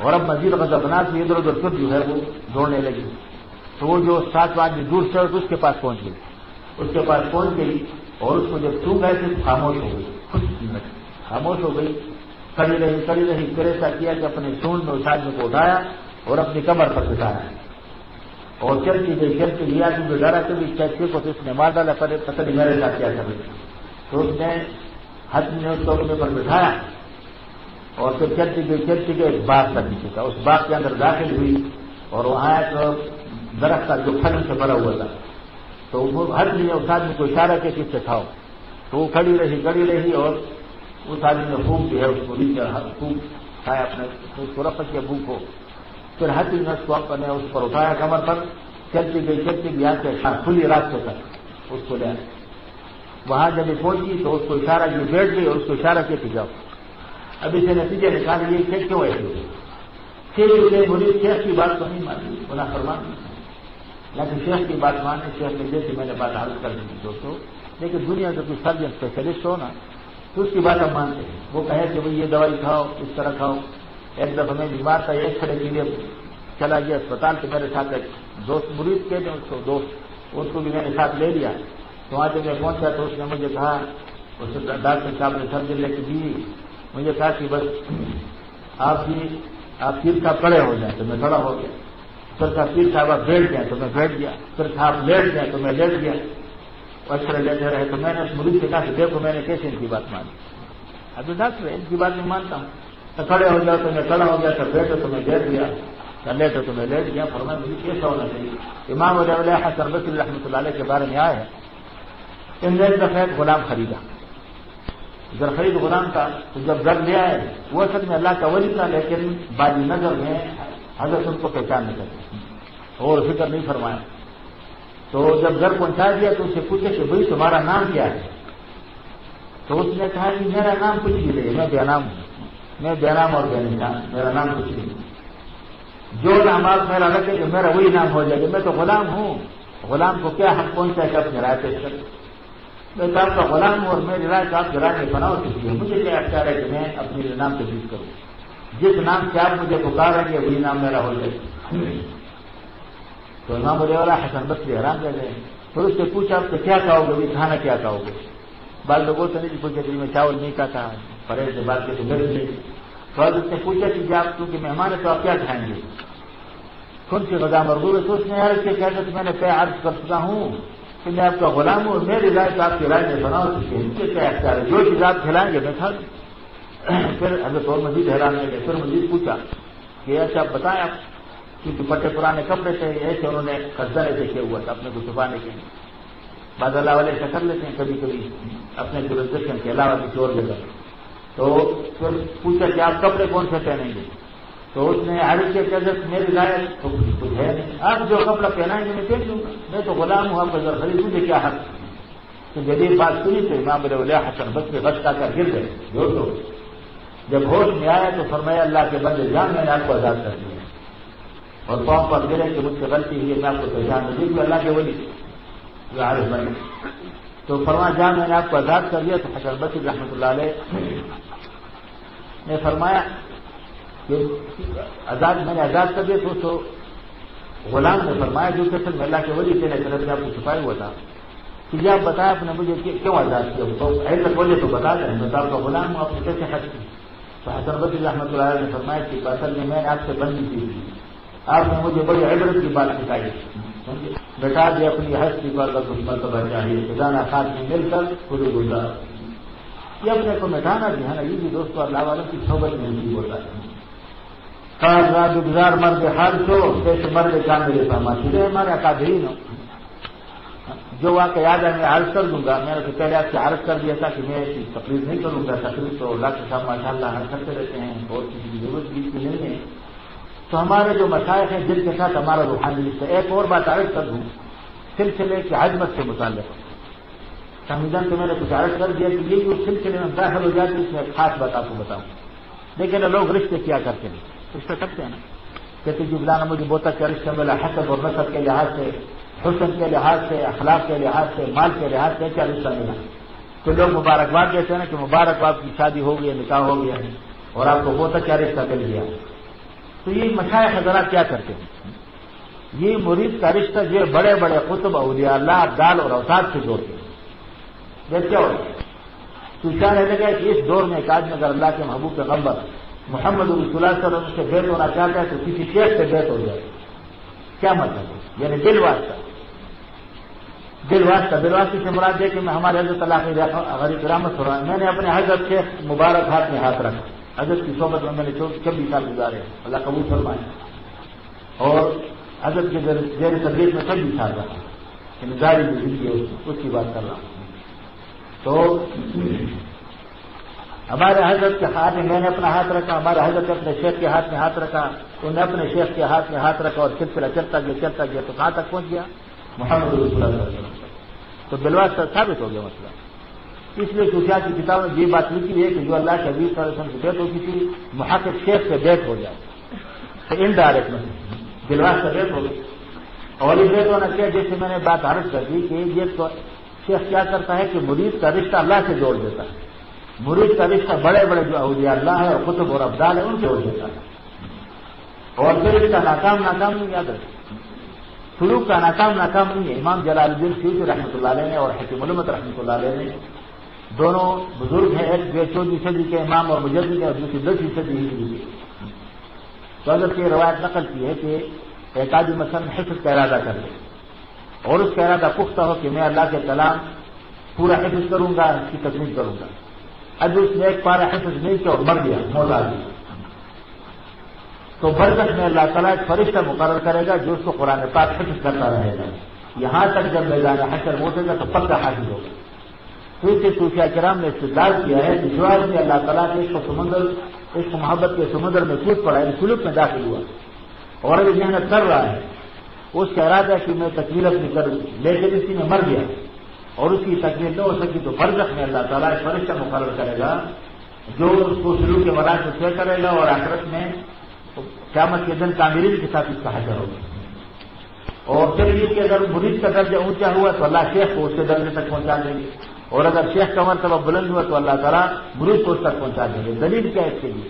اور اب مزید بنا کے ادھر ادھر پھر جو ہے وہ دوڑنے لگی تو وہ جو سات پانچ دور سے اس کے پاس پہنچ گئی اس کے پاس پہنچ گئی اور اس کو جب چون گئے تھے خاموش ہو گئی۔ خود خاموش ہو گئی۔ کڑی رہی کڑی رہی پھر ایسا کیا کہ اپنے سون میں اس آدمی کو اٹھایا اور اپنی کمر پر بٹھایا اور چلتی گئی چلتی لیا کیونکہ ڈرا کبھی چیک کو اس نے مار ڈالا، پتہ نہیں میرے ساتھ کیا کر تو اس نے ہاتھ نے اس کو اپنے پر بٹھایا۔ اور پھر چلتی گئی چلتی گئی ایک باغ کا نیچے تھا۔ اس باغ کے اندر داخل ہوئی اور وہاں ایک درخت کا جو پھل سے بھرا ہوا تھا۔ تو وہ ہر نے اس آدمی کو اشارہ کے کس سے کھاؤ۔ تو وہ کھڑی رہی کڑی رہی اور اس آدمی نے خوب جو ہے اس کو نیچے خوب کھایا اپنے اس کو رفت کے بھوک کو پھر ہر چیز نے اس کو اپنے اس پر اٹھایا کمر پر۔ چلتی گئی چلتی گئی کے کھلی راستے تک اس کو لے وہاں جب یہ پہنچی تو اس کو اشارہ جو بیٹھ گئی اور اس کو اشارہ کے جاؤ۔ اب اسے نتیجے نکال لیے کہ کیوں ایسے شیخ بولی شیخ کی بات تو نہیں مانی بنا فرمان لیکن شیخ کی بات مانے شیخ نے جیسے میں نے بات حل کر دی دوستوں لیکن دنیا کے کوئی سرجن اسپیشلسٹ ہو نا، تو اس کی بات ہم مانتے ہیں۔ وہ کہے کہ بھائی یہ دوائی کھاؤ، اس طرح کھاؤ۔ ایک دفعہ میں بیمار تھا، ایک کھڑے کے لیے چلا گیا اسپتال تو میرے ساتھ ایک دوست مریض کے تھے اس کو دوست، اس کو بھی میں نے ساتھ لے لیا۔ تو وہاں جب میں پہنچا تو اس نے مجھے کہا، اس ڈاکٹر صاحب نے سرجن لے کے دی۔ مجھے کہا کہ بس آپ بھی آپ پیر صاحب کھڑے ہو جائیں تو میں کھڑا ہو گیا۔ پھر کہا پیر صاحب آپ بیٹھ جائیں تو میں بیٹھ گیا۔ پھر کہا آپ لیٹ جائیں تو میں لیٹ گیا۔ اکثر لیتے رہے تو میں نے اس مریض سے کہا کہ دیکھو میں نے کیسے ان کی بات مانی۔ ابھی ڈاکٹر ان کی بات میں مانتا ہوں۔ تو کھڑے ہو جاؤ تو میں کھڑا ہو گیا، تو بیٹھے تو میں لیٹ گیا۔ لیٹو تو میں لیٹ گیا۔ فرمایا، مجھے کیسا ہونا چاہیے؟ امام علیہ حسن رسول رحمۃ اللہ علیہ کے بارے میں آئے ہیں۔ ان نے ایک دفعہ ایک غلام خریدا۔ جب خرید غلام تھا تو جب گھر لے آئے، وہ اصل میں اللہ کا ولی تھا، لیکن باجی نظر میں حضرت ان کو پہچان نہیں کرتے اور فکر نہیں فرمایا تو جب گھر پہنچا دیا تو اسے پوچھے کہ بھائی تمہارا نام کیا ہے؟ تو اس نے کہا کہ میرا نام کچھ بھی نہیں میں بے نام ہوں۔ میں بے نام اور بے نام، میرا نام کچھ نہیں۔ جو نام آپ میرا رکھے کہ میرا وہی نام ہو جائے گا۔ میں تو غلام ہوں۔ غلام کو کیا حق پہنچتا ہے کہ اپنی رائے پیش کریں میں تو آپ کا غلام ہوں اور میری رائے تو آپ کی رائے میں بنا ہو چکی ہے مجھے کیا اختیار ہے کہ میں اپنے نام پہ جیت کروں۔ جس نام سے آپ مجھے پکاریں گے، وہی نام میرا ہو جائے۔ تو امام بولے والا حسن بچے حیران رہ گئے۔ پھر اس سے پوچھا، آپ سے کیا کہو گے؟ کھانا کیا کہو گے؟ بال لوگوں سے نہیں پوچھے کہ میں چاول نہیں کھاتا، پرہیز سے بات کے تو میرے نہیں تو اس نے پوچھا کہ جی، آپ کیونکہ مہمان ہے تو آپ کیا کھائیں گے؟ خود سے غذا مرغوب ہے۔ تو اس نے یار اس کے کہتے کہ میں نے پہ عرض کر چکا ہوں۔ کہ میں آپ کا غلام ہوں میری رائے آپ کی رائے میں بنا چکی ان کے کیا اختیار ہے جو چیز آپ کھلائیں گے میں کھا لوں پھر حضرت اور مزید حیران رہ گئے۔ پھر مزید پوچھا کہ ایسا آپ بتائیں آپ، کیونکہ پٹے پرانے کپڑے تھے، ایسے انہوں نے قبضہ ایسے کیا ہوا تھا اپنے کو چھپانے کے لیے۔ بعض اللہ والے ایسا کر لیتے ہیں کبھی کبھی، اپنے جورسڈکشن کے علاوہ کسی اور جگہ۔ تو پھر پوچھا کہ آپ کپڑے کون سے پہنیں گے؟ تو اس نے عارف کے قدر میری رائے تو کچھ ہے نہیں۔ آپ جو کپڑا پہنائیں گے، میں پہن لوں گا۔ میں تو غلام ہوں، آپ کا خرید مجھے کیا حق؟ تو جدید بات سنی تو امام بولے حسن بس میں بس کا کر گر گئے۔ جو تو۔ جب ہوش میں آیا تو فرمایا، اللہ کے بندے، جان، میں نے آپ کو آزاد کر دیا۔ اور پاؤں پر گرے کہ مجھ سے غلطی ہوئی میں آپ کو پہچان نہیں دی اللہ کے ولی۔ عارف بنے تو فرما جہاں میں نے آپ کو آزاد کر دیا۔ تو حسن بصیر رحمۃ اللہ علیہ نے فرمایا آزاد میں نے آزاد کر دیا تو تو غلام نے فرمایا جو کہ سر اللہ کے وجہ تیرے طرف سے آپ کو چھپایا ہوا تھا۔ کہ یہ آپ بتایا آپ نے مجھے کیوں آزاد کیا تو ایسا بولے تو بتا دیں۔ میں تو آپ کا غلام ہوں آپ نے کیسے حق کی تو حسن بصیر رحمۃ اللہ نے فرمایا کہ اصل میں میں نے آپ سے بندی کی تھی آپ نے مجھے بڑی عبرت کی بات سکھائی۔ بتا دے جی، اپنی ہستی پر کچھ مرتبہ چاہیے۔ خزانہ خاص میں مل کر خود گزار یہ اپنے کو مٹانا بھی ہے نا، یہ بھی دوستوں اللہ والوں کی صحبت میں نہیں ہوتا ہے۔ خاص رات گزار مرد حال چھو جیسے مرد کام میرے ساما سیدھے ہمارے اکادرین جو واقع یاد ہے میں عرض کر دوں گا۔ میں نے تو پہلے آپ سے عرض کر دیا تھا کہ میں ایسی تقریر نہیں کروں گا تقریر تو ڈاکٹر صاحب ماشاء اللہ ہر کرتے رہتے ہیں۔ اور کسی کی ضرورت بھی نہیں ہے۔ تو ہمارے جو مسائل ہیں جن کے ساتھ ہمارا روحانی رشتہ ایک اور بات عرض کر دوں۔ سلسلے کے عظمت سے متعلق۔ سنویدھان تو میں نے کچھ عرض کر دیا کہ یہ جو سلسلے میں داخل ہو جاتی اس میں خاص بات آپ کو بتاؤں۔ لیکن لوگ رشتے کیا کرتے ہیں۔ رشتے کرتے ہیں نا کہتے جی بلانا مجھے بوتا کے رشتے ملا حسب اور نصب کے لحاظ سے حسن کے لحاظ سے، اخلاق کے لحاظ سے، مال کے لحاظ سے کیا رشتہ ملا؟ تو لوگ مبارکباد دیتے ہیں نا کہ مبارکباد کی شادی ہو گئی نکاح ہو گیا ہے، اور آپ کو بہت کیا رشتہ مل گیا؟ تو یہ مشاع حضرات کیا کرتے ہیں؟ یہ مرید کا رشتہ جو بڑے بڑے قطب اولیاء اللہ دال اور اوساد سے جوڑتے ہیں۔ یہ کیا ہوتا تو کیا رہنے لگا کہ اس دور میں ایک آدمی، اگر اللہ کے محبوب کے غمبر محمد صلی اللہ علیہ وسلم سے بیت ہونا چاہتا ہے تو کسی شیخ سے بیت ہو جائے۔ کیا مطلب ہے؟ یعنی دل واسطہ۔ دل واسطہ، دل واسطے سے مراد ہے کہ میں ہمارے حضرت اللہ غریب رحمت ہو رہا ہوں میں نے اپنے حضرت سے مبارک ہاتھ میں ہاتھ رکھا۔ حضرت کی صحبت میں میں نے چوبیس سال گزارے۔ اللہ قبول فرمائے۔ اور حضرت کے زیر تبدیل میں چوبیس سال رہا۔ یعنی گاڑی میں زندگی اس کی بات کر رہا ہوں۔ تو ہمارے حضرت کے ہاتھ میں میں نے اپنا ہاتھ رکھا، ہمارے حضرت نے اپنے شیخ کے ہاتھ میں ہاتھ رکھا، انہوں نے اپنے شیخ کے ہاتھ میں ہاتھ رکھا اور سلسلہ چلتا گیا چلتا گیا، تو کہاں تک پہنچ گیا؟ محمد رسول اللہ علیہ وسلم تو بلواس ثابت ہو گیا مسئلہ۔ اس لیے سوچا کی کتاب میں یہ بات لکھی ہے کہ جو اللہ کے عزیز صلی اللہ علیہ وسلم سے بیت ہو کسی محقق شیخ سے بیت ہو جائے۔ تو انڈائریکٹ میں دلواس سے بیت ہو گئی اور یہ بیت ہونا چاہیے جیسے میں نے بات عرض کر دی کہ یہ تو شیخ کیا کرتا ہے کہ مرید کا رشتہ اللہ سے جوڑ دیتا ہے۔ مرید کا رشتہ بڑے بڑے جو اولیاء اللہ ہے اور قطب اور ابدال ہے، ان سے جوڑ دیتا ہے۔ اور پھر اس کا ناکام ناکام نہیں، یاد رکھتا سلوک کا ناکام ناکام نہیں ہے۔ امام جلال الدین سیوتی رحمۃ اللہ علیہ نے اور حکیم علمت رحمۃ اللہ علیہ نے دونوں بزرگ ہیں، ایک جو چودہ صدی کے امام اور مجدد ہے اور دوسری دسویں صدی ہجری کے تو اگر یہ روایت نقل کی ہے کہ ایک آدمی مثلاً حفظ کا ارادہ کر لے۔ اور اس کا ارادہ پختہ ہو کہ میں اللہ کے کلام پورا حفظ کروں گا، اس کی تکمیل کروں گا۔ اب اس نے ایک پارا حفظ نہیں کیا اور مر گیا مولا آدمی تو برکت میں اللہ تعالیٰ ایک فرشتہ مقرر کرے گا جو اس کو قرآن پاک حفظ کرتا رہے گا۔ یہاں تک جب میدان حشر پہنچے گا تو پکا حاصل ہوگا۔ کیونکہ صوفیہ کرام نے استدار کیا ہے کہ جو آدمی اللہ تعالیٰ کے اس کو سمندر اس محبت کے سمندر میں کود پڑا ہے سلوک میں داخل ہوا۔ اور ابھی محنت کر رہا ہے۔ اس کا ارادہ کہ میں تکمیل اپنی کر لیکن اسی میں مر گیا۔ اور اس کی تکمیل نہ ہو سکی تو برکت میں اللہ تعالیٰ ایک فرشتہ مقرر کرے گا جو اس کو سلوک کے مراج سے طے کرے گا اور آخرت میں قیامت کے دن تعمیری کے ساتھ اس کا حاضر ہوگا۔ اور پھر یہ کہ اگر مرید کا درجہ اونچا ہوا تو اللہ شیخ کو اس کے درجے تک پہنچا دیں گے۔ اور اگر شیخ کا مرتبہ بلند ہوا تو اللہ تعالیٰ مرید کو اس تک پہنچا دیں گے۔ دلیل کیا اس کے لیے؟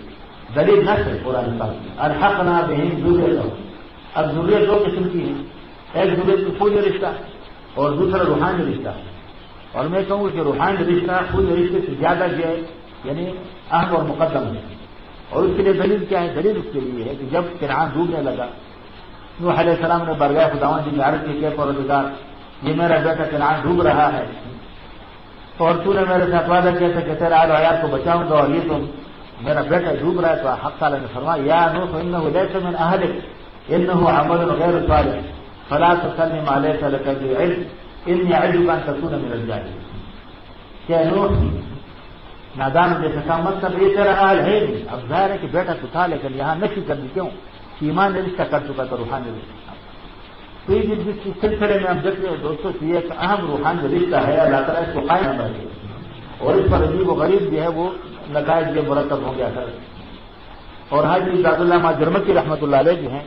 دلیل نہ ہے قرآن پاک میں الحق نہ بہن ضروریت اب ضروریت دو قسم کی ہے ایک ضرورت کی پوری رشتہ اور دوسرا روحانی رشتہ۔ اور میں کہوں کہ روحانی رشتہ پوری رشتے سے زیادہ جو ہے یعنی اہم اور مقدم ہے۔ اور اس کے لیے دلیل کیا ہے؟ دلیل اس کے لیے ہے کہ جب کران ڈوبنے لگا وہ علیہ السلام نے برگاہ خداون جی عرض کی کہ پروزگار یہ میرا بیٹا کران ڈوب رہا ہے۔ اور تو نے میرے ساتھ وعدہ کیا تھا کہ تیرا آل حیات کو بچاؤں گا اور یہ تو میرا بیٹا ڈوب رہا ہے۔ تو حق تعالیٰ نے فرمایا، یا نو تو ان من اہل ان عمل غیر صالح، فلا تسلم عليك لك علم اني اعجب ان تكون من الجاهلين. کیا نادان جیسے کام مت کر یہ تیرا حال ہے نہیں اب ظاہر ہے کہ بیٹا تو تھا، لیکن یہاں نفی کر دی کیوں ایمان رشتہ کر چکا تھا روحانی رشتہ. تو یہ جس سلسلے میں ہم دیکھ رہے ہیں دوستوں سے یہ ایک اہم روحانی رشتہ ہے، اللہ تعالیٰ اس کو قائم رکھے. اور اس پر عجیب و غریب جو ہے، وہ نقائد یہ مرتب ہو گیا تھا اور حاجی داد اللہ جرمتی رحمۃ اللہ علیہ جو ہیں،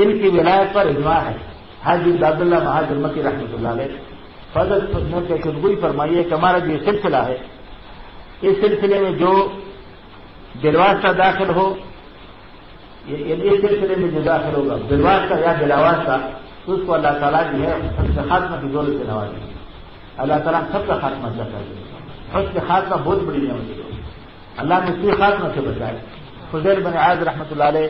ان کی ولایت پر اجماع ہے. حاجی داد اللہ مہاجرمتی رحمۃ اللہ علیہ، فضل نے پیشنگوئی فرمائی ہے کہ ہمارا جو سلسلہ ہے، اس سلسلے میں جو دلواز کا داخل ہو اس سلسلے میں جو داخل ہوگا دلواز کا یا دلاواز کا تو اس کو اللہ تعالیٰ جو ہے اس کے خاتمہ کی دولت سے نوازی اللہ تعالیٰ سب کا خاتمہ کیا کر دے اس کے خاتمہ بہت بڑی نعمت ہے۔ اللہ نے اسی خاتمہ سے بچائے فضیل بن آز رحمۃ اللہ علیہ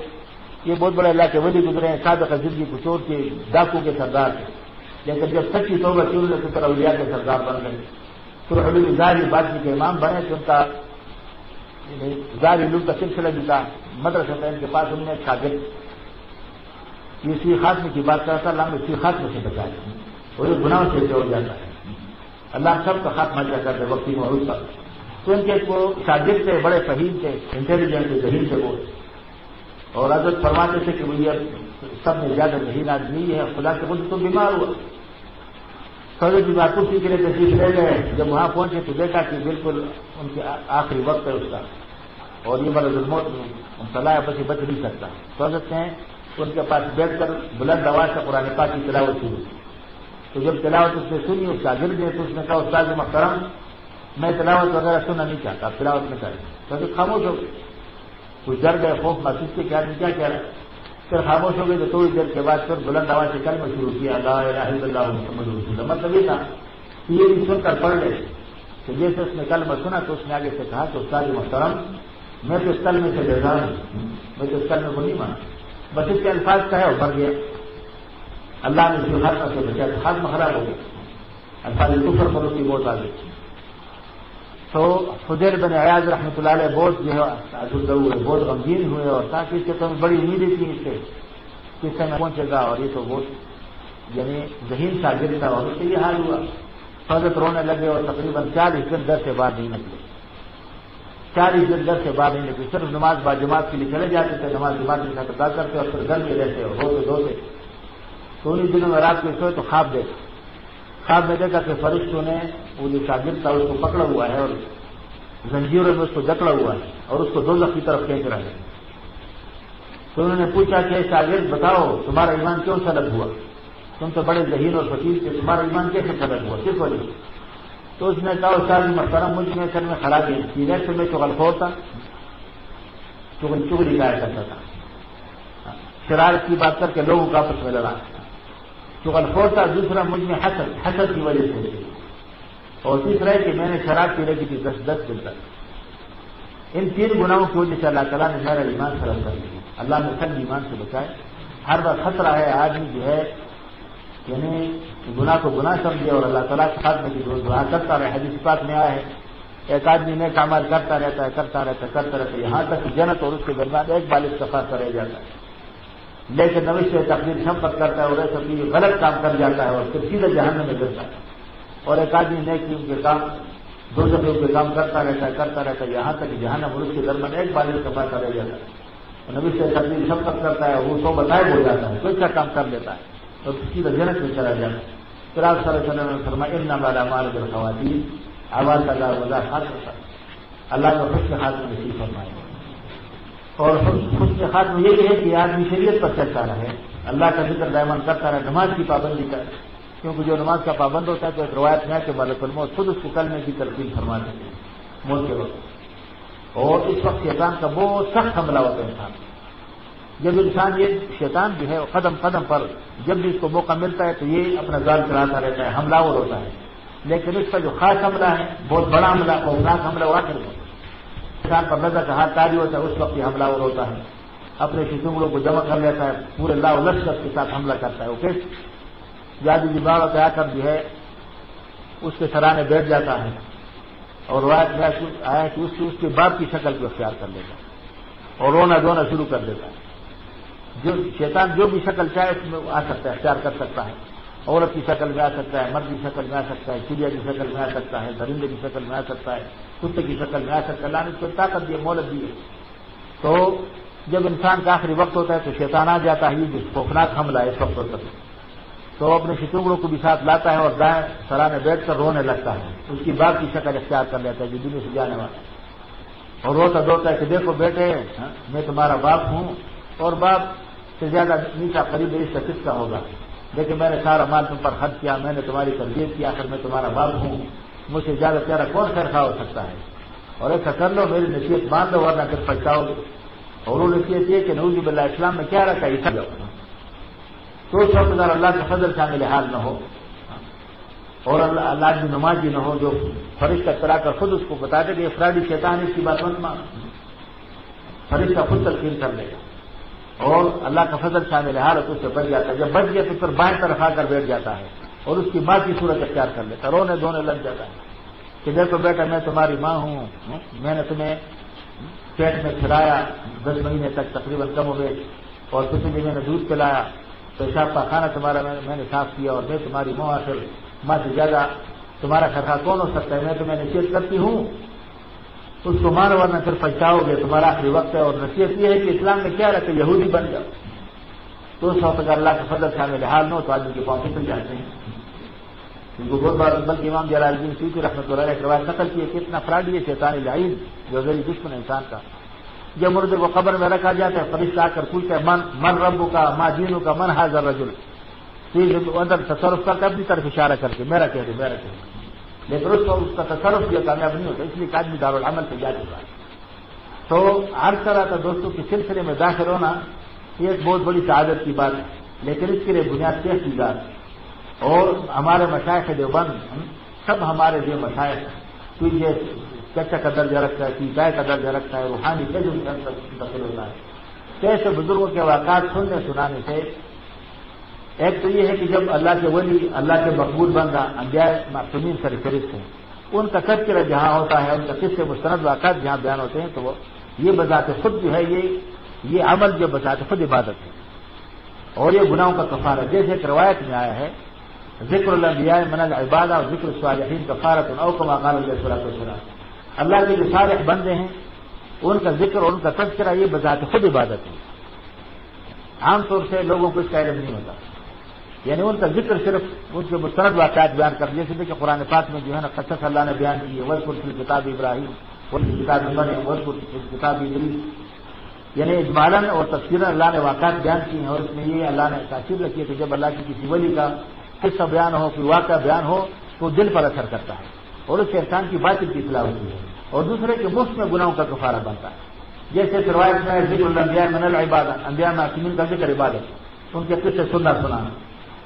یہ بہت بڑے اللہ کے ولی گزرے ہیں سابق زندگی کچور کے ڈاکو کے سردار تھے۔ لیکن جب سچی توبہ چور نے فکر اولیا کے سردار بن گئے۔ پھر حبیب ظاہری بادشی کے امام بنے تو ان کا ظاہر علوم کا سلسلہ بھی تھا۔ مدرسہ ان کے پاس انہوں نے یہ سی خاتمے کی بات کرتا اللہ نے سی خاتمے سے بچایا اور یہ گناہ سے جوڑ جاتا ہے۔ اللہ سب کا خاتمہ کیا کرتے وقتی محروف پر۔ تو ان کے شاگرد تھے، بڑے فہیم تھے، انٹیلیجنٹ تھے، ذہین تھے وہ۔ اور حضرت فرماتے تھے کہ بھیا سب میں زیادہ ذہین آدمی ہے خدا کے خود تو بیمار ہوا۔ سر جی بات کے لیے تشریف لے گئے۔ جب وہاں پہنچے تو دیکھا کہ بالکل ان کے آخری وقت ہے اس کا۔ اور یہ بڑا ظلموت میں صلاح بچے بچ نہیں سکتا۔ تو حضرت ہیں، ان کے پاس بیٹھ کر بلند آواز کا قرآن پاک کی تلاوت شروع تو جب تلاوت اس نے سنی، اس کا گرد تو اس نے کہا استاد محترم، میں تلاوت وغیرہ سننا نہیں چاہتا، تلاوت میں کریں کیونکہ خاموش ہو گئے۔ کچھ ڈر گئے، خوف محسوس کے کیا کیا کہہ رہا پھر خاموش ہو گئے، تو تھوڑی دیر کے بعد پھر بلند آواز سے کل میں شروع کیا اللہ اللہ محمد مطلب یہ تھا کہ یہ بھی سن کر پڑھ لے۔ کہ جیسے اس نے کل میں سنا تو اس نے آگے سے کہا کہ استاد محترم، میں تو اس کل میں سے بیدار ہوں۔ میں تو اس کل میں کو نہیں مانا بس اس کے الفاظ کا ہے اور گیا۔ اللہ نے جو ہر سے بچا تو ہاتھ میں خراب ہو گیا۔ الفاظ کفر پر اس کی بہت آگے تو فضیر بن ایاز رحمۃ اللہ علیہ بہت جو ہے ہوئے، بہت غمگین ہوئے اور تاکہ اس کے تمہیں بڑی امیدیں تھی اس سے کس سے میں پہنچے گا اور یہ تو بہت یعنی ذہین شاگرد تھا اور اس سے یہ حال ہوا۔ فضرت رونے لگے اور تقریباً چالیس دن در سے بعد نہیں نکلے۔ چالیس دن در سے بعد نہیں نکلے، صرف نماز با جماعت کے لیے چلے جاتے تھے، نماز جماعت کے ساتھ ادا کرتے اور پھر گھر میں رہتے اور ہوتے دھوتے۔ تو انہیں دنوں میں رات کو سوئے تو خواب دیکھا۔ خواب میں دیکھا کہ فرشتوں نے وہ جو شاگرد تھا، اس کو پکڑا ہوا ہے اور زنجیروں میں اس کو جکڑا ہوا ہے اور اس کو دو کی طرف کھینچ رہا ہے۔ تو انہوں نے پوچھا کہ شاگرد، بتاؤ تمہارا ایمان کیوں سلب ہوا؟ تم تو بڑے ذہین اور فقیر تھے، تمہارا ایمان کیسے سلب ہوا؟ کس وجہ تو اس نے کہا استاد محترم، مجھ میں سر میں خرابی تھی سے میں چغل خور تھا۔ چغل چگلی گایا کرتا تھا۔ ہاں، شرارت کی بات کر کے لوگوں کا آپس میں لڑا۔ چغل خور تھا دوسرا مجھ میں حسد حسد کی وجہ سے۔ اور تیسرا ہے کہ میں نے شراب پی رکھی تھی دس دس دن تک۔ ان تین گناہوں کی وجہ سے اللہ تعالیٰ نے میرا ایمان سرم کر دیا۔ اللہ نے سب ایمان سے بچائے۔ ہر بار خطرہ ہے، آدمی جو ہے یعنی گناہ کو گناہ سمجھے اور اللہ تعالیٰ کے ساتھ میں گناہ کرتا رہے۔ حدیث پاک میں آیا ہے، ایک آدمی نے کامال کرتا رہتا ہے، کرتا رہتا ہے، کرتا رہتا ہے، یہاں تک جنت اور اس کے درمیان ایک بالغ کا رہ جاتا ہے۔ لیکن نوش سے تقریر شمپت کرتا ہے اور ایسا غلط کام کر جاتا ہے اور پھر سیدھے جہان میں گرتا ہے۔ اور ایک آدمی نیک ان کے کام دو دفعے کے کام کرتا رہتا ہے، کرتا رہتا ہے، یہاں تک جہان اور اس کے درمیان ایک بالغ کا رہ جاتا ہے۔ نوش سے تقریر شمپت کرتا ہے، وہ سو بتائے ہو جاتا ہے، کوئی سا کام کر لیتا ہے؟ اور کسی کا جنت میں چلا جائے پھر آپ سر وسلم نے فرمایا، ان والا مال خواتین آواز کا دار ہاتھ ہوتا اللہ کا خود کے ہاتھ میں نصیب فرمائے۔ اور خود کے ہاتھ میں یہ ہے کہ آدمی شریعت پر چلتا رہے۔ اللہ کا ذکر دائمان کرتا رہے، نماز کی پابندی کرے۔ کیونکہ جو نماز کا پابند ہوتا ہے تو ایک روایت میں کہ مالک الموت خود اس کو کرنے کی ترقی فرما دیتے ہیں۔ موت کے وقت۔ اور اس وقت شیطان کا بہت سخت حملہ ہوتا ہے انسان جب انسان یہ شیطان جو ہے قدم قدم پر جب بھی اس کو موقع ملتا ہے تو یہ اپنا گال چلاتا رہتا ہے، حملہ اور ہوتا ہے۔ لیکن اس کا جو خاص حملہ ہے، بہت بڑا حملہ، خوفناک حملہ ہوا کر انسان پر نظر کا ہاتھ تاری ہوتا ہے، اس وقت یہ حملہ اور ہوتا ہے۔ اپنے شتنگڑوں کو جمع کر لیتا ہے، پورے لاؤ لشکر کے ساتھ حملہ کرتا ہے وہ کیسے جادو جی باغ کر جو ہے، اس کے سرانے بیٹھ جاتا ہے اور روایت میں آیا کہ اس کے باپ کی شکل کو اختیار کر لیتا ہے اور رونا دھونا شروع کر دیتا ہے۔ جو شیطان جو بھی شکل چاہے، اس میں آ سکتا ہے، اختیار کر سکتا ہے۔ عورت کی شکل میں آ سکتا ہے، مرد کی شکل میں آ سکتا ہے، چڑیا کی شکل میں آ سکتا ہے، درندے کی شکل میں آ سکتا ہے، کتے کی شکل میں آ سکتا ہے لانے کو طاقت دی مولت دی تو جب انسان کا آخری وقت ہوتا ہے تو شیطان آ جاتا ہے، یہ جو خوفناک حملہ ہے اس وقت ہوتا ہے۔ تو اپنے شتنگڑوں کو بھی ساتھ لاتا ہے اور دائیں سرا میں بیٹھ کر رونے لگتا ہے۔ اس کی باپ کی شکل اختیار کر لیتا ہے جو دنیا سے جانے والا۔ اور روتا دوتا ہے کہ دیکھو بیٹے ہاں، میں تمہارا باپ ہوں اور باپ سے زیادہ نیچا قریب اس کا کس کا ہوگا؟ لیکن میں نے سارا مال تم پر خرچ کیا، میں نے تمہاری تربیت کیا آخر میں تمہارا باپ ہوں۔ مجھ سے زیادہ پیارا کون خیر ہو سکتا ہے؟ اور ایسا کر لو، میری نصیحت مان لو، ورنہ پھر پچھتاؤ۔ گے اور وہ نصیحت یہ کہ نوزی بلّہ اسلام میں کیا رکھا یہ سب تو اس وقت اللہ کا فضل شامل حال نہ ہو۔ اور اللہ اللہ کی نمازی نہ ہو، جو فرشتہ کرا کر خود اس کو بتا دے کہ یہ فراڈی شیطان اس کی بات مت مان فرشتہ خود تلقین کر لے گا۔ اور اللہ کا فضل شامل حال تو اس سے بچ جاتا ہے۔ جب بچ گیا تو پھر بائیں طرف آ کر بیٹھ جاتا ہے اور اس کی ماں کی صورت اختیار کر لیتا رونے دھونے لگ جاتا ہے کہ دیکھو بیٹا میں تمہاری ماں ہوں۔ میں نے تمہیں پیٹ میں کھلایا دس مہینے تک تقریباً کم ہو گئے اور کسی بھی میں نے دودھ پلایا پیشاب کا کھانا تمہارا میں نے صاف کیا اور میں تمہاری ماں آخر ماں سے زیادہ تمہارا خرخہ کون ہو سکتا ہے؟ میں تمہیں نصیحت کرتی ہوں اس کو مار ورنہ پھر پچھتاؤ گے، تمہارا آخری وقت ہے اور نصیحت یہ ہے کہ اسلام میں کیا رہتے یہودی بن جاؤ۔ تو اس وقت اگر اللہ کا فضل شامل حال نہ ہو تو آدمی کے پاؤں پھر جاتے ہیں۔ کیونکہ بہت بار بلکہ امام جلال الدین سیتی رحمۃ اللہ علیہ روایت قتل کی کہ اتنا فراڈی ہے شیطان لعین جو غیر دشمن ہے انسان کا۔ جب مردے کو قبر میں رکھا جاتا ہے، فرشتہ آ کر پوچھتے ہیں من من ربو کا ماں جینو کا من حاضر رجل اندر تصرف کرتا اپنی طرف اشارہ کر کے، میرا کہہ دے، میرا کہہ دے۔ لیکن اس کو اس کا تصرف جو کامیاب نہیں ہوتا، اس لیے آدمی دارالعمل سے جا چکا ہے تو ہر طرح کا دوستوں کے سلسلے میں داخل ہونا یہ ایک بہت بڑی سعادت کی بات ہے، لیکن اس کے لیے بنیاد کیس کی بات اور ہمارے مشاعر جو بند سب ہمارے جو مشاعر تو یہ چچا کا درجہ رکھتا ہے سیتائے کا درجہ رکھتا ہے، روحانی کیسے منتقل ہوتا ہے۔ کیسے بزرگوں کے واقعات سننے، سنانے سے ایک تو یہ ہے کہ جب اللہ کے ولی، اللہ کے مقبول بندہ، انبیاء معصومین سر ہیں ان کا تذکرہ جہاں ہوتا ہے، ان کا کس سے مستند واقعات جہاں بیان ہوتے ہیں، تو وہ یہ بذات خود جو ہے، یہ یہ عمل جو بذات خود عبادت ہے۔ اور یہ گناہوں کا کفار ہے جیسے ایک روایت میں آیا ہے، ذکر اللہ من العبادہ اور ذکر صالحین کفارت اوکم اقال اللہ صلاح اللہ کے جو صالح بندے ہیں، ان کا ذکر اور ان کا تذکرہ یہ بذات خود عبادت ہے۔ عام طور سے لوگوں کو اس کا علم نہیں ہوتا۔ یعنی ان کا ذکر صرف ان کے مستند واقعات بیان کر جیسے کہ قرآن پاک میں جو ہے نا، قصص اللہ نے بیان کی ہے ورپور کی کتاب ابراہیم ور کی کتاب عمر ہے ورپور کی کتاب ابری یعنی اجمالن اور تفصیل اللہ نے واقعات بیان کی ہیں، اور اس میں یہ اللہ نے تاثیر رکھی ہے کہ جب اللہ کی کسی ولی کا قصہ بیان ہو، کوئی واقعہ بیان ہو، تو دل پر اثر کرتا ہے، اور اس سے انسان کی بات چیت کی اطلاع ہوتی ہے، اور دوسرے کے مفت میں گناہوں کا کفارہ بنتا ہے۔ جیسے روایت میں ذکر اللہ من العبادت انبیاء میں کا ذکر عبادت، ان کے قصے سننا سنا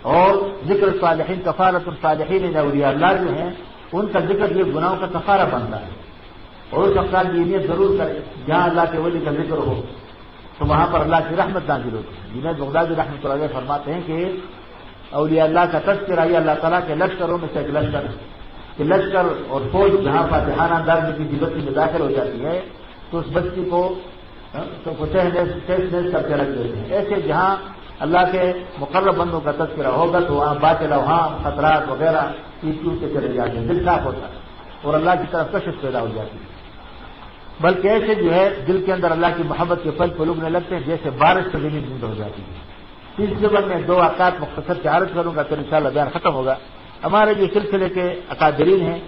اور ذکر صالحین کفارت الصالحین اولیاء اللہ جو ہیں، ان کا ذکر یہ گناہوں کا کفارہ بنتا ہے۔ اور اس افطار کی نیت ضرور کرے جہاں اللہ کے ولی کا ذکر ہو، تو وہاں پر اللہ کی رحمت نازل ہوتی ہے۔ جنہیں بغداد رحمۃ اللہ فرماتے ہیں کہ اولیاء اللہ کا تذکر آئی اللہ تعالیٰ کے لشکروں میں سے ایک لشکر کہ لشکر اور فوج جہاں فاتحانہ انداز میں کسی بستی میں داخل ہو جاتی ہے، تو اس بستی کو ہاں، کر کے رکھ دیتے ہیں۔ ایسے جہاں اللہ کے مقرر بندوں کا تذکرہ ہوگا تو وہاں باطل وہاں خطرات وغیرہ چیز کے چلے جاتے ہیں، دل صاف ہوتا ہے اور اللہ کی طرف کشش پیدا ہو جاتی ہے۔ بلکہ ایسے جو ہے، دل کے اندر اللہ کی محبت کے پل پلگنے لگتے ہیں، جیسے بارش سے زمین زندہ ہو جاتی ہے۔ اس جگہ میں دو آکات مختصر سے عرض کروں گا تو ان شاء اللہ بیان ختم ہوگا۔ ہمارے جو سلسلے کے اکادرین ہیں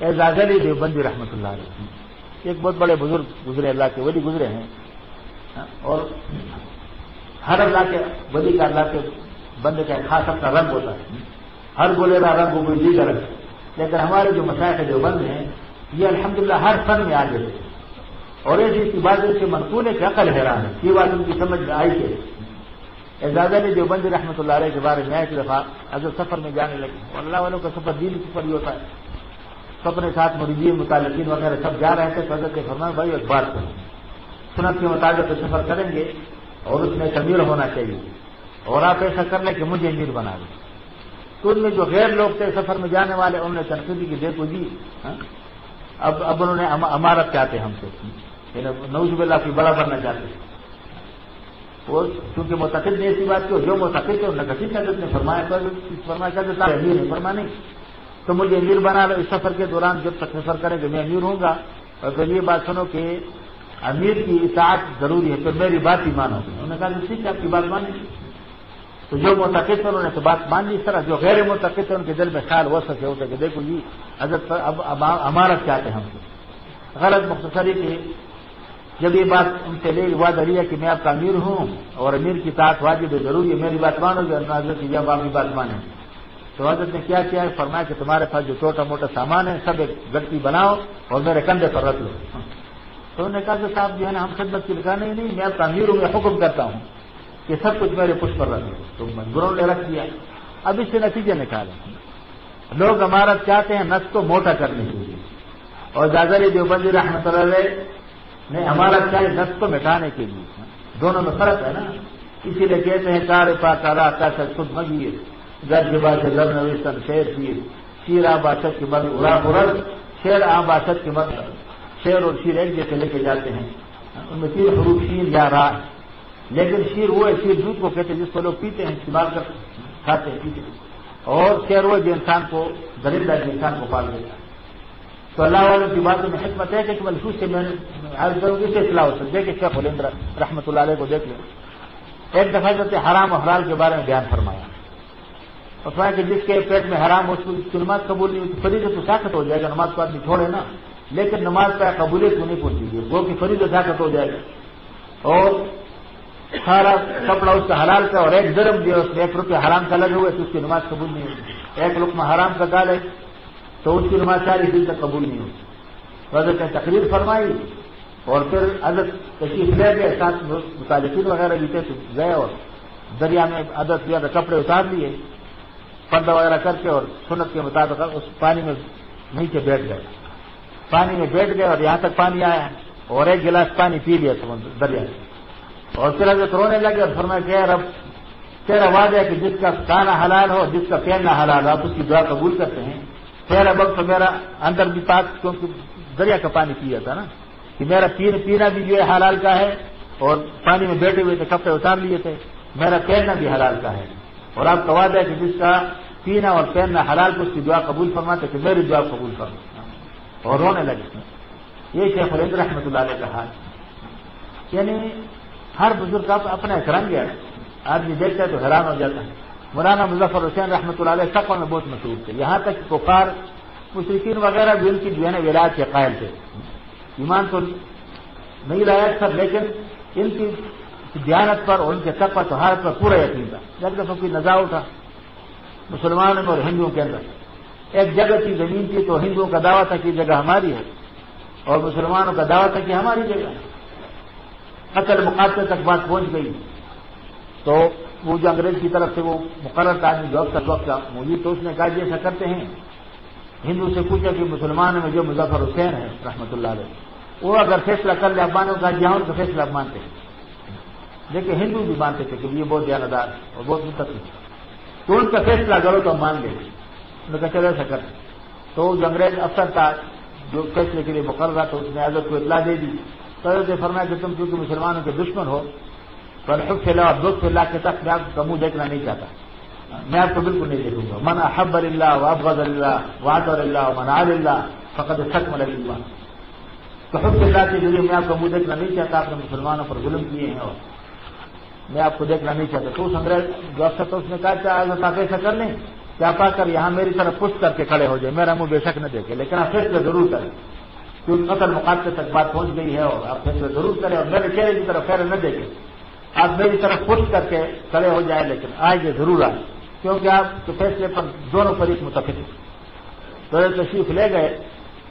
اعزاز علی دیوبندی رحمۃ اللہ علیہ۔ ایک بہت بڑے بزرگ گزرے، اللہ کے ولی گزرے ہیں۔ ہاں، اور ہر اللہ کے ولی کا اللہ کے بندے کا خاص اپنا رنگ ہوتا ہے۔ ہر بولے گا رنگ وہ جی رنگ۔ لیکن ہمارے جو مسائل جو بند ہیں، یہ الحمدللہ ہر فن میں آگے تھے اور ایسی کی بات سے منقول ہے کہ عقل حیران ہے۔ یہ بات ان کی سمجھ میں آئی ہے۔ اعزاز نے جو بند رحمۃ اللہ علیہ کے بارے میں ایک دفعہ اگر سفر میں جانے لگے۔ اللہ والوں کا سفر دین سفر ہی ہوتا ہے۔ تو اپنے ساتھ مریضی متعلقین وغیرہ سب جا رہے تھے۔ تو حضرت فرمان بھائی ایک بات سنت کے مطابق سفر کریں گے۔ اور اس میں امیر ہونا چاہیے۔ اور آپ ایسا کر لیں کہ مجھے امیر بنا دیں۔ تو ان میں جو غیر لوگ تھے سفر میں جانے والے، انہوں نے تنقیدی کی، دیکھو جی ہاں؟ اب اب انہوں نے امارت چاہتے ہم سے۔ یعنی نوز اللہ کی بڑا بننا چاہتے وہ چونکہ متقد نے ایسی بات کی جو متقد تھے، انہوں نے حضرت نے فرمایا فرمایا کر دیتا امیر نہیں فرما نہیں۔ تو مجھے امیر بنا لو۔ اس سفر کے دوران جب تک سفر کریں کہ میں امیر ہوں گا۔ اور پھر یہ بات سنو کہ امیر کی اطاعت ضروری ہے پھر میری بات ہی مانو انہوں نے کہا جی، ٹھیک ہے، آپ کی بات مانیں تو جو متقد انہوں نے تو بات مان لی۔ اس طرح جو غیر متقد ان کے دل میں خیال ہو سکے ہوتے کہ دیکھو جی حضرت اب امارت چاہتے ہم سے؟ غلط مختصری کی جب یہ بات ان سے لے وعدہ لیا کہ میں آپ کا امیر ہوں اور امیر کی تعداد واجب ضروری ہے، میری بات مانو گے۔ حضرت جب آپ کی بات مانیں۔ تو حضرت نے کیا کیا؟ ہے فرمایا کہ تمہارے پاس جو چھوٹا موٹا سامان ہے، سب ایک گٹی بناؤ اور میرے کندھے پر رکھ لو۔ تو انہوں نے کہا کہ صاحب جو ہے نا، ہم خدمت کی لکھا نہیں نہیں، میں آپ ہوں میں حکم کرتا ہوں کہ سب کچھ میرے پش پر رکھ تو مزدوروں نے رکھ دیا۔ اب اس سے نتیجے نکالے لوگ عمارت چاہتے ہیں نس کو موٹا کرنے کے لیے۔ اور زیادہ دیوبندی رحمت اللہ نے ہمارا چاہے نس کو مٹانے کے لیے۔ دونوں میں فرق ہے نا۔ اسی لیے کہتے ہیں، کار پا کارا کا خود مگیر۔ گھر کے بعد گھر نویسن شیر شیر شیر آ کی مد ارا ارل شیر آ کی مد شیر اور شیر ایک جیسے لے کے جاتے ہیں۔ ان میں تین حروف شیر یا را لیکن شیر وہ ہے، شیر دودھ کو کہتے ہیں جس کو لوگ پیتے ہیں، استعمال کر کھاتے ہیں، پیتے ہیں۔ اور شیر وہ جو انسان کو درندہ جو انسان کو پال دیتا ہے۔ تو اللہ والوں کی باتوں میں حکمت ہے کہ ملفوظ سے میں عرض کروں اطلاع ہو سکتے کہ شیخ الندر رحمۃ اللہ علیہ کو دیکھ لیں۔ ایک دفعہ کرتے حرام و حلال کے بارے میں بیان فرمایا۔ اور فرمایا کہ جس کے پیٹ میں حرام اس کو نماز قبول نہیں ہوتی فریض تو ساخت ہو جائے گا، نماز کو آدمی چھوڑے نا۔ لیکن نماز پہ قبولیت کو نہیں پہنچے گی؟ وہ کی فریض ساخت ہو جائے گا۔ اور سارا کپڑا اس کا حلال کا اور ایک درم دیا اس میں ایک روپیہ حرام کا لگے ہوئے تو اس کی نماز قبول نہیں ہوتی ایک لقمہ حرام کا ڈالے تو اس کی نماز چالیس دن تک قبول نہیں ہوتی حضرت نے تقریر فرمائی اور پھر عدد تشریف لے گئے، ساتھ متعلقین وغیرہ بھی تھے، تو گئے اور دریا میں عدد زیادہ کپڑے اتار لیے، پردہ وغیرہ کر کے اور سنت کے مطابق اس پانی میں نیچے بیٹھ گئے۔ پانی میں بیٹھ گئے اور یہاں تک پانی آیا اور ایک گلاس پانی پی لیا دریا سے۔ اور پھر حضرت رونے لگے اور فرمایا کہ رب، تیرا وعدہ ہے کہ جس کا کھانا حلال ہو، جس کا پہننا حلال ہو، آپ اس کی دعا قبول کرتے ہیں۔ پہلا وقت تو میرا اندر بھی پاک، کیونکہ دریا کا پانی پیا تھا نا۔ کہ میرا پین پینا بھی جو ہے حلال کا ہے اور پانی میں بیٹھے ہوئے تھے، کپڑے اتار لیے تھے، میرا پہننا بھی حلال کا ہے۔ اور آپ کا وعدہ ہے کہ جس کا پینا اور پہننا حلال کو اس کی دعا قبول فرماتے کہ میری دعا قبول فرما اور رونے لگے۔ یہ شیخ الند رحمۃ اللہ علیہ کا حال۔ یعنی ہر بزرگ کا اپنا ایک رنگ ہے۔ آدمی دیکھتا ہے تو حیران ہو جاتا ہے۔ مولانا مظفر حسین رحمۃ اللہ علیہ سفر میں بہت مشہور تھے۔ یہاں تک پکار مشرقین وغیرہ بھی ان کی جو ہے نا ولاج کے قائل تھے۔ ایمان تو نہیں لایا سر لیکن ان کی دیانت پر اور ان کے تک پر تہارت پر پورا یقین تھا۔ جب دفعہ کوئی نظا اٹھا مسلمانوں اور ہندوؤں کے اندر۔ ایک جگہ کی زمین تھی تو ہندوؤں کا دعویٰ تھا کہ جگہ ہماری ہے اور مسلمانوں کا دعویٰ تھا کہ ہماری جگہ ہے۔ قتل مقابلے تک بات پہنچ گئی۔ تو وہ جو انگریز کی طرف سے وہ مقرر آدمی جاب کا وقت موجود تو اس نے کہا ایسا کرتے ہیں۔ ہندو سے پوچھا کہ مسلمانوں میں جو مظفر حسین ہے رحمۃ اللہ علیہ۔ وہ اگر فیصلہ کر لے اب کا جہاں ان کا فیصلہ اب مانتے ہیں۔ دیکھیں ہندو بھی مانتے تھے کہ یہ بہت جاندار اور بہت متفق تو ان کا فیصلہ کرو تو مان گئے۔ انہوں نے کہا چلو ایسا کر تو جو انگریز افسر تھا جو فیصلے کے لیے مقرر تھا تو اس نے عزت کو اطلاع دے دی۔ تو فرمایا کہ تم کیونکہ مسلمانوں کے دشمن ہو پر حق سے لاؤ دکھ سے کے تک میں آپ کا منہ دیکھنا نہیں چاہتا۔ میں آپ کو بالکل نہیں دیکھوں گا۔ من حب اللہ وابغض اللہ واد اللہ من عال اللہ فقط سک مل اللہ تو حب اللہ کے ذریعے میں آپ کا منہ دیکھنا نہیں چاہتا، آپ نے مسلمانوں پر ظلم کیے ہیں اور میں آپ کو دیکھنا نہیں چاہتا۔ تو اس انگریز جو افسر تھا، اس نے کہا چاہے آپ ایسا کر لیں۔ کیا پا کر یہاں میری طرف پشت کر کے کھڑے ہو جائے، میرا منہ بے شک نہ دیکھے، لیکن آپ فیصلہ ضرور کریں۔ کیونکہ قتل مقابلے تک بات پہنچ گئی ہے اور آپ فیصلہ ضرور کریں اور میرے چہرے کی طرف خیر نہ دیکھیں۔ آپ میری طرف خوش کر کے کھڑے ہو جائیں، لیکن آئے گے ضرور آئے کیونکہ آپ کے فیصلے پر دونوں فریق متفق تو تشریف لے گئے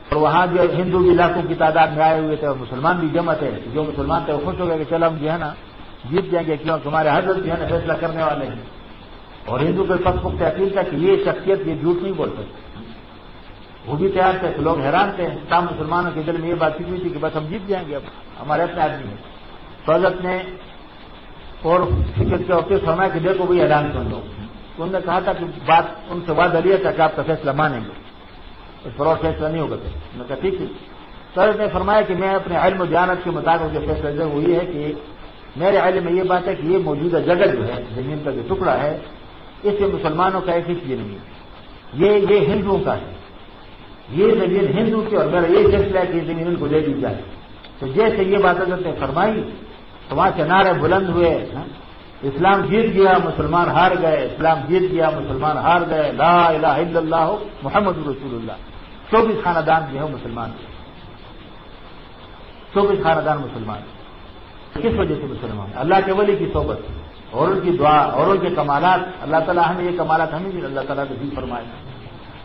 اور وہاں جو ہندو علاقوں کی تعداد میں آئے ہوئے تھے اور مسلمان بھی جمع تھے، جو مسلمان تھے وہ خوش ہو گئے کہ چلو ہم جو ہے نا، جیت جائیں گے، کیوں؟ تمہارے حضرت جو ہے نا فیصلہ کرنے والے ہیں۔ اور ہندو کے پس پختہ یقین تھا کہ یہ شخصیت یہ جھوٹ نہیں بول سکتے وہ بھی تیار تھے لوگ حیران تھے۔ تام مسلمانوں کے دل میں یہ بات ہوئی تھی کہ بس ہم جیت جائیں گے، اب ہمارے اپنے آدمی ہیں۔ تو حضرت نے اور فکر کے ہوتے فرمایا کہ دیکھو بھائی، اعلان سن لو تو انہوں نے کہا تھا کہ بات ان سے وعدہ لیا تھا کہ آپ کا فیصلہ مانیں گے۔ اس پر اور فیصلہ نہیں ہوگا تو انہوں نے کہا ٹھیک ہے۔ تو حضرت نے فرمایا کہ میں اپنے علم و جانت کے مطابق جو فیصلہ وہ یہ ہے کہ میرے علم میں یہ بات ہے کہ یہ موجودہ جگہ جو ہے، زمین کا جو ٹکڑا ہے اس سے مسلمانوں کا ایک ہی نہیں یہ یہ ہندوؤں کا ہے۔ یہ زمین ہندو کی اور میرا یہ فیصلہ ہے کہ زمین ان کو دے دی جائے۔ تو جیسے یہ بات حضرت نے فرمائی تو وہاں سے نعرے بلند ہوئے ہاں۔ اسلام جیت گیا، مسلمان ہار گئے۔ اسلام جیت گیا، مسلمان ہار گئے۔ لا الہ الا اللہ، محمد رسول اللہ۔ چوبیس خاندان جو ہے مسلمان تو بھی خاندان مسلمان کس وجہ سے مسلمان اللہ کے ولی کی صحبت۔ اور ان کی دعا اور ان کے کمالات اللہ تعالیٰ ہمیں یہ کمالات ہمیں بھی اللہ تعالیٰ نے بھی فرمائے۔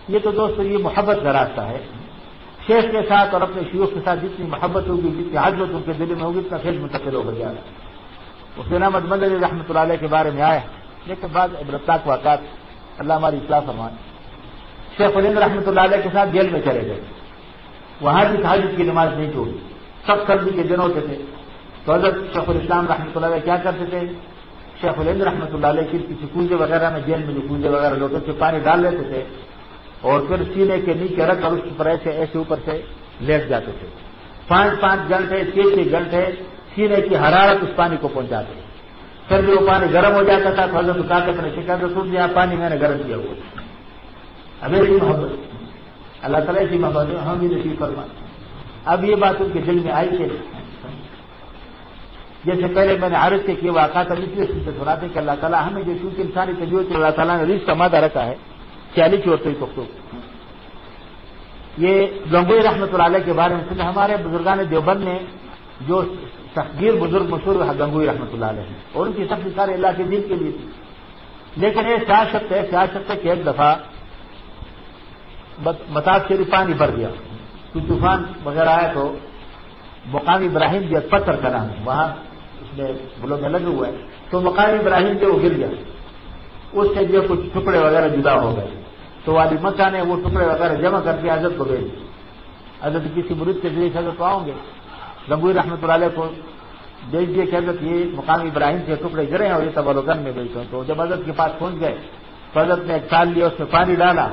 یہ تو دوستوں یہ محبت کا راستہ ہے۔ شیخ کے ساتھ اور اپنے شیوخ کے ساتھ جتنی محبت ہوگی، جتنی حضرت ان کے دل میں ہوگی، اتنا خیز منتقل ہو گیا۔ حسین احمد مدر رحمۃ اللہ علیہ کے بارے میں آئے۔ لیکن بعد عبرتاک واقعات۔ اللہ ہماری اصلاح فرمائے۔ شیخ علند رحمۃ اللہ علیہ کے ساتھ جیل میں چلے گئے۔ وہاں بھی حاجت کی نماز نہیں چھوڑی سب سردی کے دن ہوتے تھے۔ تو حضرت شیخ الاسلام رحمۃ اللہ علیہ کیا کرتے تھے؟ شیخ الند رحمۃ اللہ علیہ کی کسی کنجے وغیرہ میں جیل میں جو کنجے وغیرہ لوٹے سے پانی ڈال لیتے تھے اور پھر سینے کے نیچے رکھ کر اس پر ایسے ایسے اوپر سے لیٹ جاتے تھے۔ پانچ پانچ گھنٹے، چھ چھ گھنٹے سینے کی حرارت اس پانی کو پہنچاتے پھر جو پانی گرم ہو جاتا تھا، تو حضرت اٹھا کے اپنے شکایت سن دیا پانی میں نے گرم کیا ہوا اب ایسی محبت۔ اللہ تعالیٰ کی محبت۔ ہم بھی نصیب فرما اب یہ بات ان کے دل میں آئی کہ جیسے پہلے میں نے عرض سے کیا واقعات اب اس لیے سے سناتے کہ اللہ تعالیٰ ہمیں جو چونکہ انسانی طبیعت اللہ تعالیٰ نے رشتہ مادہ رکھا ہے، چالیس اور تئی پختوں یہ گنگوئی رحمت اللہ علیہ کے بارے میں سنے ہمارے بزرگان دیوبند نے جو تقدیر بزرگ مشہور گنگوئی رحمت اللہ علیہ۔ اور ان کی سب سے سارے اللہ کے دل کے لیے۔ تھی لیکن یہ سیاست ہے سیاست ہے کہ ایک دفعہ متاث شریف پانی بھر گیا تو طوفان وغیرہ آئے تو مقامی ابراہیم جی پتھر کا نام وہاں اس میں بلوں میں لگے ہوئے تو مقامی ابراہیم جو وہ گر گیا۔ اس سے جو کچھ ٹکڑے وغیرہ جدا ہو گئے۔ تو والی مکہ نے وہ ٹکڑے وغیرہ جمع کر کے حضرت کو بھیج حضرت کسی مرد کے ذریعے سے حضرت کو آؤں گے۔ گمبوئی رحمۃ اللہ علیہ کو بھیج دیے کہ حضرت یہ مقامی ابراہیم سے ٹکڑے گرے ہیں اور یہ تبالوگن میں بیچتے ہیں۔ تو جب حضرت کے پاس پہنچ گئے تو حضرت نے ایک لیا، اس میں پانی ڈالا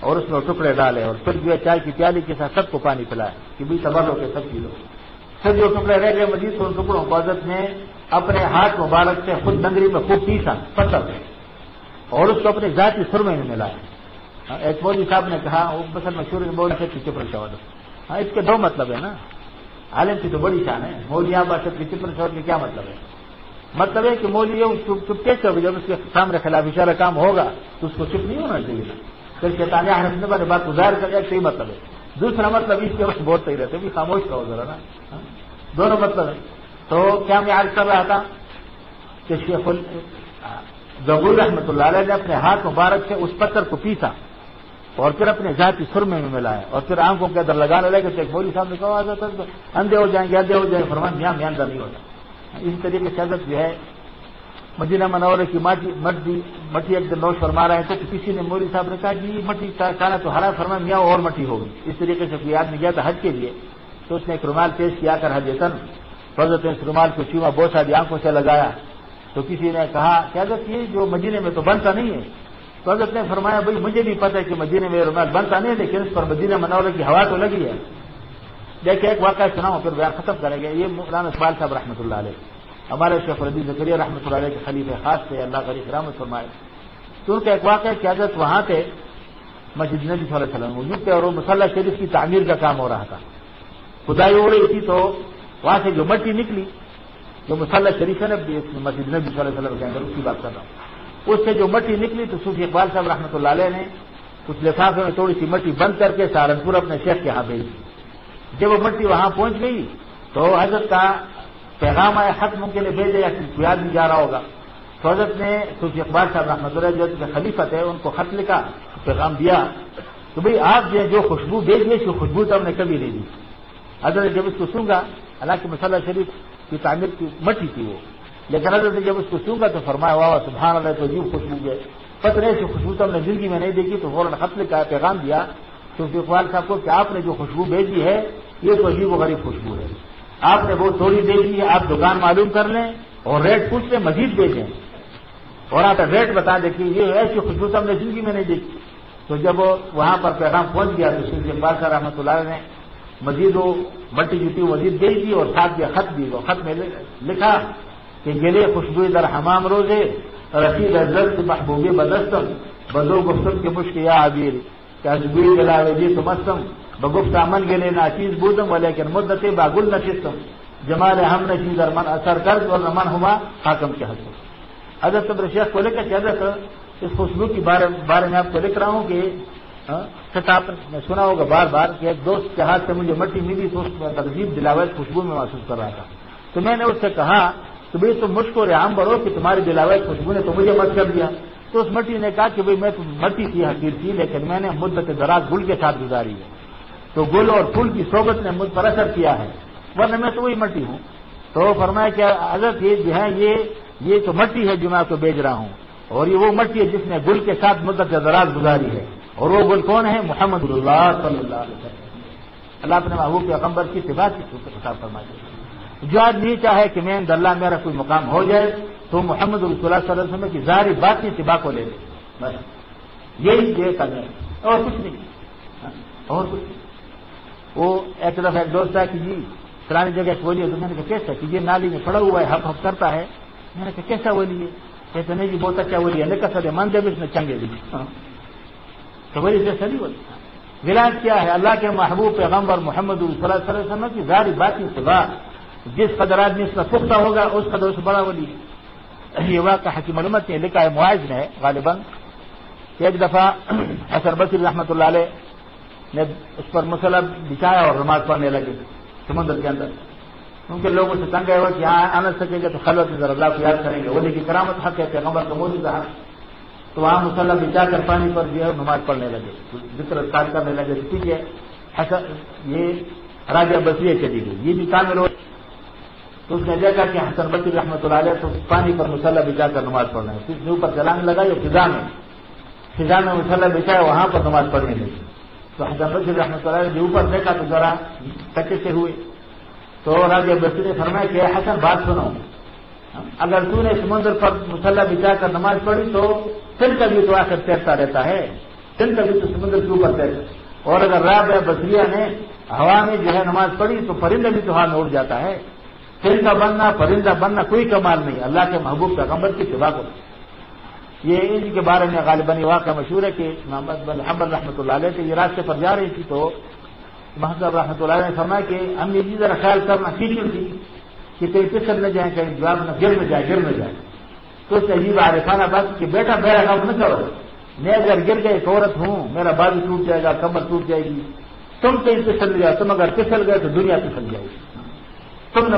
اور اس میں ٹکڑے ڈالے اور پھر جو چائے کی پیالی کے ساتھ سب کو پانی پلایا کہ بھی تبالو کے سب کلو پھر جو ٹکڑے رہ گئے مزید ان ٹکڑوں کو حضرت نے اپنے ہاتھ مبارک سے خود ڈنگری میں خوب پیسا پتھر اور اس کو اپنے ذاتی سرمے میں ملایا ہاں، ایک مودی صاحب نے کہا، وہ بسل مشہور بول سے چپر چور ہاں اس کے دو مطلب ہے نا۔ عالم کی تو بڑی شان ہے، مودی آپ باشد کی چپر چور کے کیا مطلب ہے؟ مطلب ہے کہ مودی چپکے سے جب اس کے سامنے خلاف اشارہ کام ہوگا، تو اس کو چپ نہیں ہونا چاہیے۔ نا پھر شیطان حرفنے والے بات گزار کر جائے صحیح مطلب ہے۔ دوسرا مطلب اس کے بس بولتے ہی رہتے خاموش کا ہو ذرا نا ہاں؟ دونوں مطلب ہے تو کیا میں آج کر رہا تھا کہ شیخ ضبور رحمۃ اللہ علیہ نے اپنے ہاتھ مبارک سے اس پتھر کو پیسا اور پھر اپنے ذاتی سرمے میں ملایا اور پھر آنکھوں کے اندر لگانے لگے تو ایک مودی صاحب نے کہا جاتا تو اندھے ہو جائیں گے، اندھے ہو جائیں فرمان یہاں میں اندر نہیں ہو جائے اس طریقے سے حضرت جو ہے مدینہ منورے کی مٹی مٹی ایک دن نوش فرما رہے تھے تو کسی نے مودی صاحب نے کہا جی مٹی کھانا تو ہرا فرما میاں اور مٹی ہوگی۔ اس طریقے سے کوئی آدمی گیا تھا حج کے لیے۔ تو اس نے ایک رومال پیش کیا کر حج یتن فضرت اس رومال کو چیوا بہت ساری آنکھوں سے لگایا۔ تو کسی نے کہا کہ حضرت یہ جو مدینے میں تو بنتا نہیں ہے۔ تو حضرت نے فرمایا، بھائی، مجھے بھی پتا ہے کہ مدینے میں رومال بنتا نہیں ہے، لیکن اس پر مدینہ منور کی ہوا تو لگی ہے۔ دیکھیں ایک واقعہ سناؤں، پھر بیان ختم کریں گے۔ یہ مولانا اقبال صاحب رحمۃ اللہ علیہ۔ ہمارے شیخ ردی ذکریہ رحمۃ اللہ علیہ کے خلیف خاص تھے، اللہ کا رحمت فرمائے تو ان کا ایک واقعہ کہ وہاں تھے، مسجد نبی صلی اللہ علیہ وسلم موجود تھے اور وہ مسلح شریف کی تعمیر کا کام ہو رہا تھا۔ خدائی ہو رہی تھی تو وہاں سے جو مٹی نکلی، جو مسلح شریف ہے نا مسجد نبی صلی اللہ علیہ وسلم کے اندر، اس کی بات کر رہا ہوں۔ اس سے جو مٹی نکلی تو صوفی اقبال صاحب رحمۃ اللہ علیہ نے کچھ لفافے میں تھوڑی سی مٹی بند کر کے سہارنپور اپنے شیخ کے یہاں بھیج دی۔ جب وہ مٹی وہاں پہنچ گئی تو حضرت کا پیغام آیا حق کے لیے بھیجے یا کوئی آدمی جا رہا ہوگا۔ تو حضرت نے صوفی اقبال صاحب رحمۃ اللہ جو خلیفت ہے ان کو خط لکھا، پیغام دیا۔ تو بھائی، آپ جو خوشبو بھیج اس کی خوشبو تو ہم نے کبھی نہیں دی۔ حضرت جب اس کو سنگا حالانکہ مسلح شریف کی تعمیر کی مٹی تھی وہ۔ لیکن حضرت جب اس کو سونگا تو فرمایا ہوا سبحان اللہ، تو عجیب خوشبو گئے پتہ سے خوشبو تو ہم نے زندگی میں نہیں دیکھی، تو فوراً خط لکھا، پیغام دیا۔ تو اقبال صاحب کو کہ آپ نے جو خوشبو بھیجی ہے، یہ تو عجیب و غریب خوشبو ہے۔ آپ نے وہ تھوڑی دے دی ہے آپ دکان معلوم کر لیں اور ریٹ پوچھ لیں، مزید بھیجیں۔ اور آپ ریٹ بتا دیں کہ یہ ایسی خوشبو ہم نے زندگی میں نہیں دیکھی۔ تو جب وہاں پر پیغام پہنچ گیا تو شیخ اقبال صاحب رحمۃ اللہ نے مزید وہ مٹی جوتی مزید بھیج دی اور ساتھ یہ خط دی وہ خط میں لکھا کہ گلے خوشبو در حمام روزے رشید ازرت محبوبی بدستم بدو گفتم کے مشک یا عبیر کیا جلا جی تمستم بگفت امن گلے نہ چیز بودم و لیکن مدت باگل نشستم. جمال ہم نشید اور من اثر کرد اور من ہوا حاکم کے حسن حضرت صبر شیخ کو لے کر حضرت اس خوشبو کے بارے میں آپ کو لکھ رہا ہوں کہ ہاں، خطاب میں سنا ہوگا بار بار کہ ایک دوست کے ہاتھ سے مجھے مٹی ملی تو اس میں دلاوت خوشبو میں محسوس کر رہا تھا۔ تو میں نے اس سے کہا کہ بھائی تم مجھ کو رام بھرو کہ تمہاری دلاوت خوشبو نے تو مجھے مت کر دیا۔ تو اس مٹی نے کہا کہ بھائی میں تو مٹی کی حقیر تھی، لیکن میں نے مدت دراز گل کے ساتھ گزاری ہے۔ تو گل اور پھول کی صحبت نے مجھ پر اثر کیا ہے، ورنہ میں تو وہی مٹی ہوں۔ تو فرمایا کہ اگر یہ جو ہے، یہ یہ تو مٹی ہے جو میں آپ کو بیچ رہا ہوں۔ اور یہ وہ مٹی ہے جس نے گل کے ساتھ مدت دراز گزاری ہے۔ اور وہ گل کون ہے؟ محمد اللہ صلی اللہ علیہ وسلم۔ اللہ اپنے محبوب کے اکمبر کی سفا کی خطاب فرمائی۔ جو آج نہیں چاہے کہ میں اللہ میرا کوئی مقام ہو جائے، تو محمد رسول اللہ صلی اللہ علیہ وسلم کی ظاہری بات کی اتباع کو لے لے۔ بس، یہی یہ کرنے اور کچھ نہیں۔ ہاں، اور کچھ نہیں۔ وہ ایک طرف ایک دوست ہے کہ جی فلانی جگہ بولی ہے تو میں نے کہا کیسا؟ کہ یہ نالی میں پڑا ہوا ہے ہپ ہپ کرتا ہے۔ میں نے کہا کیسا بولی ہے؟ کہتے نہیں جی بہت اچھا بولی ہے۔ نکل سکے من جب اس میں چنگے دی ہاں۔ تو وہی جیسا نہیں بولی ولایت کیا ہے؟ اللہ کے محبوب پیغمبر محمد صلی اللہ علیہ وسلم کی ظاہری بات کی سزا۔ جس قدر آدمی اس کا پختہ ہوگا اس قدر سے بڑا ولی یہ واقعہ حکیم علمت نے لکھا ہے معاذ نے غالباً۔ ایک دفعہ حسن بصیر رحمۃ اللہ علیہ نے اس پر مسئلہ بچھایا اور نماز پڑھنے لگے سمندر کے اندر۔ کیونکہ لوگوں سے تنگ ہے کہ یہاں آنا سکیں گے تو خلوت نظر اللہ کو یاد کریں گے۔ ولی کی کرامت حق ہے، پیغمبر کا موجود رہا تو وہاں مسئلہ بچا کر پانی پر جو ہے نماز پڑھنے لگے۔ ذکر اسٹارٹ کرنے لگے ٹھیک ہے یہ راجا بصری چلی گئی یہ بھی کامل ہو۔ تو اس نے دیکھا کہ حسن بصیر رحمۃ اللہ علیہ تو پانی پر مسلح بچا کر نماز پڑھنا ہے پھر اوپر چلانے لگا، یہ فضا میں۔ فضا میں مسلح بچا وہاں پر نماز پڑھنے لگی تو حسن بصیر رحمۃ اللہ علیہ اوپر دیکھا تو ذرا کچے سے ہوئے۔ تو راجا بصیر نے فرمایا کہ حسن بات سنو۔ اگر تو نے سمندر پر مسلح بچا کر نماز پڑھی تو پھر کبھی تو آ کر تیرتا رہتا ہے۔ پھر کبھی تو سمندر کے اوپر تیرتا اور اگر راب بصریہ نے ہوا میں جو ہے نماز پڑھی تو پرندہ بھی تو ہوا اڑ جاتا ہے۔ کا بننا، پرندہ بننا کوئی کمال نہیں۔ اللہ کے محبوب کا کمبر کی سبا کو یہ ان کے بارے میں غالباً واقعہ مشہور ہے کہ محمد حمد رحمۃ اللہ علیہ یہ راستے پر جا رہی تھی تو محمد رحمۃ اللہ علیہ نے فرمایا کہ ہم نے یہ ذرا خیال کرنا کیجیے تھی کہ کہیں پسل نہ جائیں کہیں جواب نہ گر نہ جائے گر نہ جائے تو اس عجیب عارفانہ بات کہ بیٹا میرا کام نہ کرو۔ میں اگر گر گئے ایک عورت ہوں، میرا بازو ٹوٹ جائے گا، کمر ٹوٹ جائے گی۔ تم کہیں پسل جاؤ، تم اگر پسل گئے تو دنیا پسل جائے گی۔ تم نہ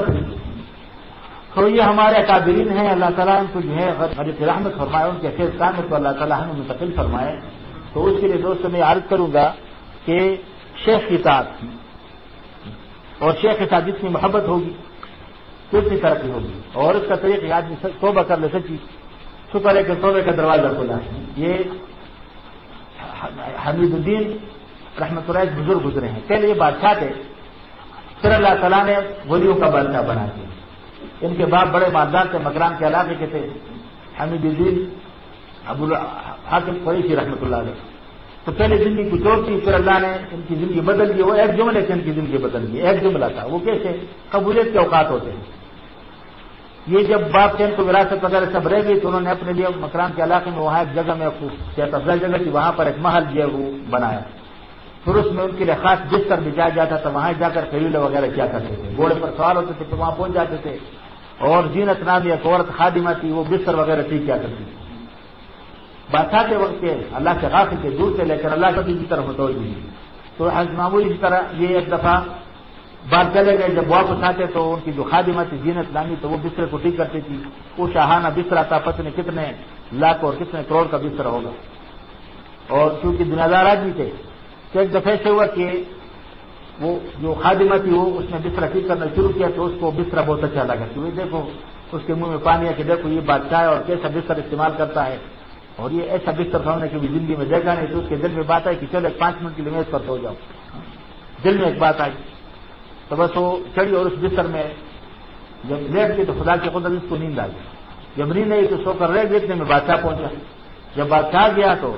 تو یہ ہمارے اکابرین ہیں، اللہ تعالیٰ ان کو جو ہے غریب رحمت فرمائے، ان کے خیر کام کو اللہ تعالیٰ ہمیں منتقل فرمائے۔ تو اس کے لیے دوستوں میں عرض کروں گا کہ شیخ کی ساتھ اور شیخ کے ساتھ جتنی محبت ہوگی، اتنی ترقی ہوگی۔ اور اس کا طریقہ آدمی توبہ کر لے، سچی۔ شکر ہے کہ توبے کا دروازہ کھلا ہے۔ یہ حمید الدین رحمت اللہ بزرگ گزرے ہیں۔ پہلے یہ بادشاہ تھے، پھر اللہ تعالیٰ نے ولیوں کا بادشاہ بنا دیا۔ ان کے باپ بڑے مالدار تھے، مکران کے علاقے کے تھے۔ حمید الدین ابو حاکم قریشی رحمۃ اللہ علیہ۔ تو پہلے زندگی کچھ اور تھی، پھر اللہ نے ان کی زندگی بدل دی۔ وہ ایک جملے سے ان کی زندگی بدل دی۔ ایک جملہ تھا۔ وہ کیسے؟ قبولیت کے اوقات ہوتے ہیں۔ یہ جب باپ ان کو وراثت وغیرہ سب رہ گئی تو انہوں نے اپنے لیے مکران کے علاقے میں وہاں ایک جگہ میں افضل جگہ تھی۔ وہاں پر ایک محل جو ہے وہ بنایا۔ پھر اس میں ان کے لیے خاص بستر بچایا جاتا تھا۔ وہاں جا کر قبیلے وغیرہ کیا کرتے تھے۔ گھوڑے پر سوال ہوتے تھے پھر وہاں پہنچ جاتے تھے۔ اور زینت نام ایک عورت خادمہ تھی، وہ بستر وغیرہ ٹھیک کیا کرتی تھی۔ بادشاہ کے وقت کے اللہ سے غافل کے دور سے لے کر اللہ کبھی کی طرف متوجہ دی تو معمولی کی طرح یہ ایک دفعہ بات چلے گئے، جب واپس آتے تو ان کی جو خادمہ تھی، زینت نامی، تو وہ بستر کو ٹھیک کرتی تھی۔ وہ شاہانہ بستر آتا، پتہ کتنے لاکھ اور کتنے کروڑ کا بستر ہوگا۔ اور کیونکہ دنیا دار آدمی تھے، تو ایک دفعہ سے ہوا کہ وہ جو خادمہ تھی وہ اس نے بستر ٹھیک کرنا شروع کیا تو اس کو بستر بہت اچھا لگا کہ دیکھو، اس کے منہ میں پانی ہے کہ دیکھو یہ بادشاہ ہے اور کیسا بستر استعمال کرتا ہے۔ اور یہ ایسا بستر تھا نے زندگی میں دیکھا نہیں تو اس کے دل میں بات آئی کہ چلو ایک پانچ منٹ کے لیے میں اس پر سو جاؤں دل میں ایک بات آئی۔ تو بس وہ چڑھی اور اس بستر میں جب لیٹ گئی تو خدا کی قدرت اس کو نیند آ گئی جب نیند آئی تو سو کر رہ دیکھنے میں بادشاہ پہنچا۔ جب بادشاہ گیا تو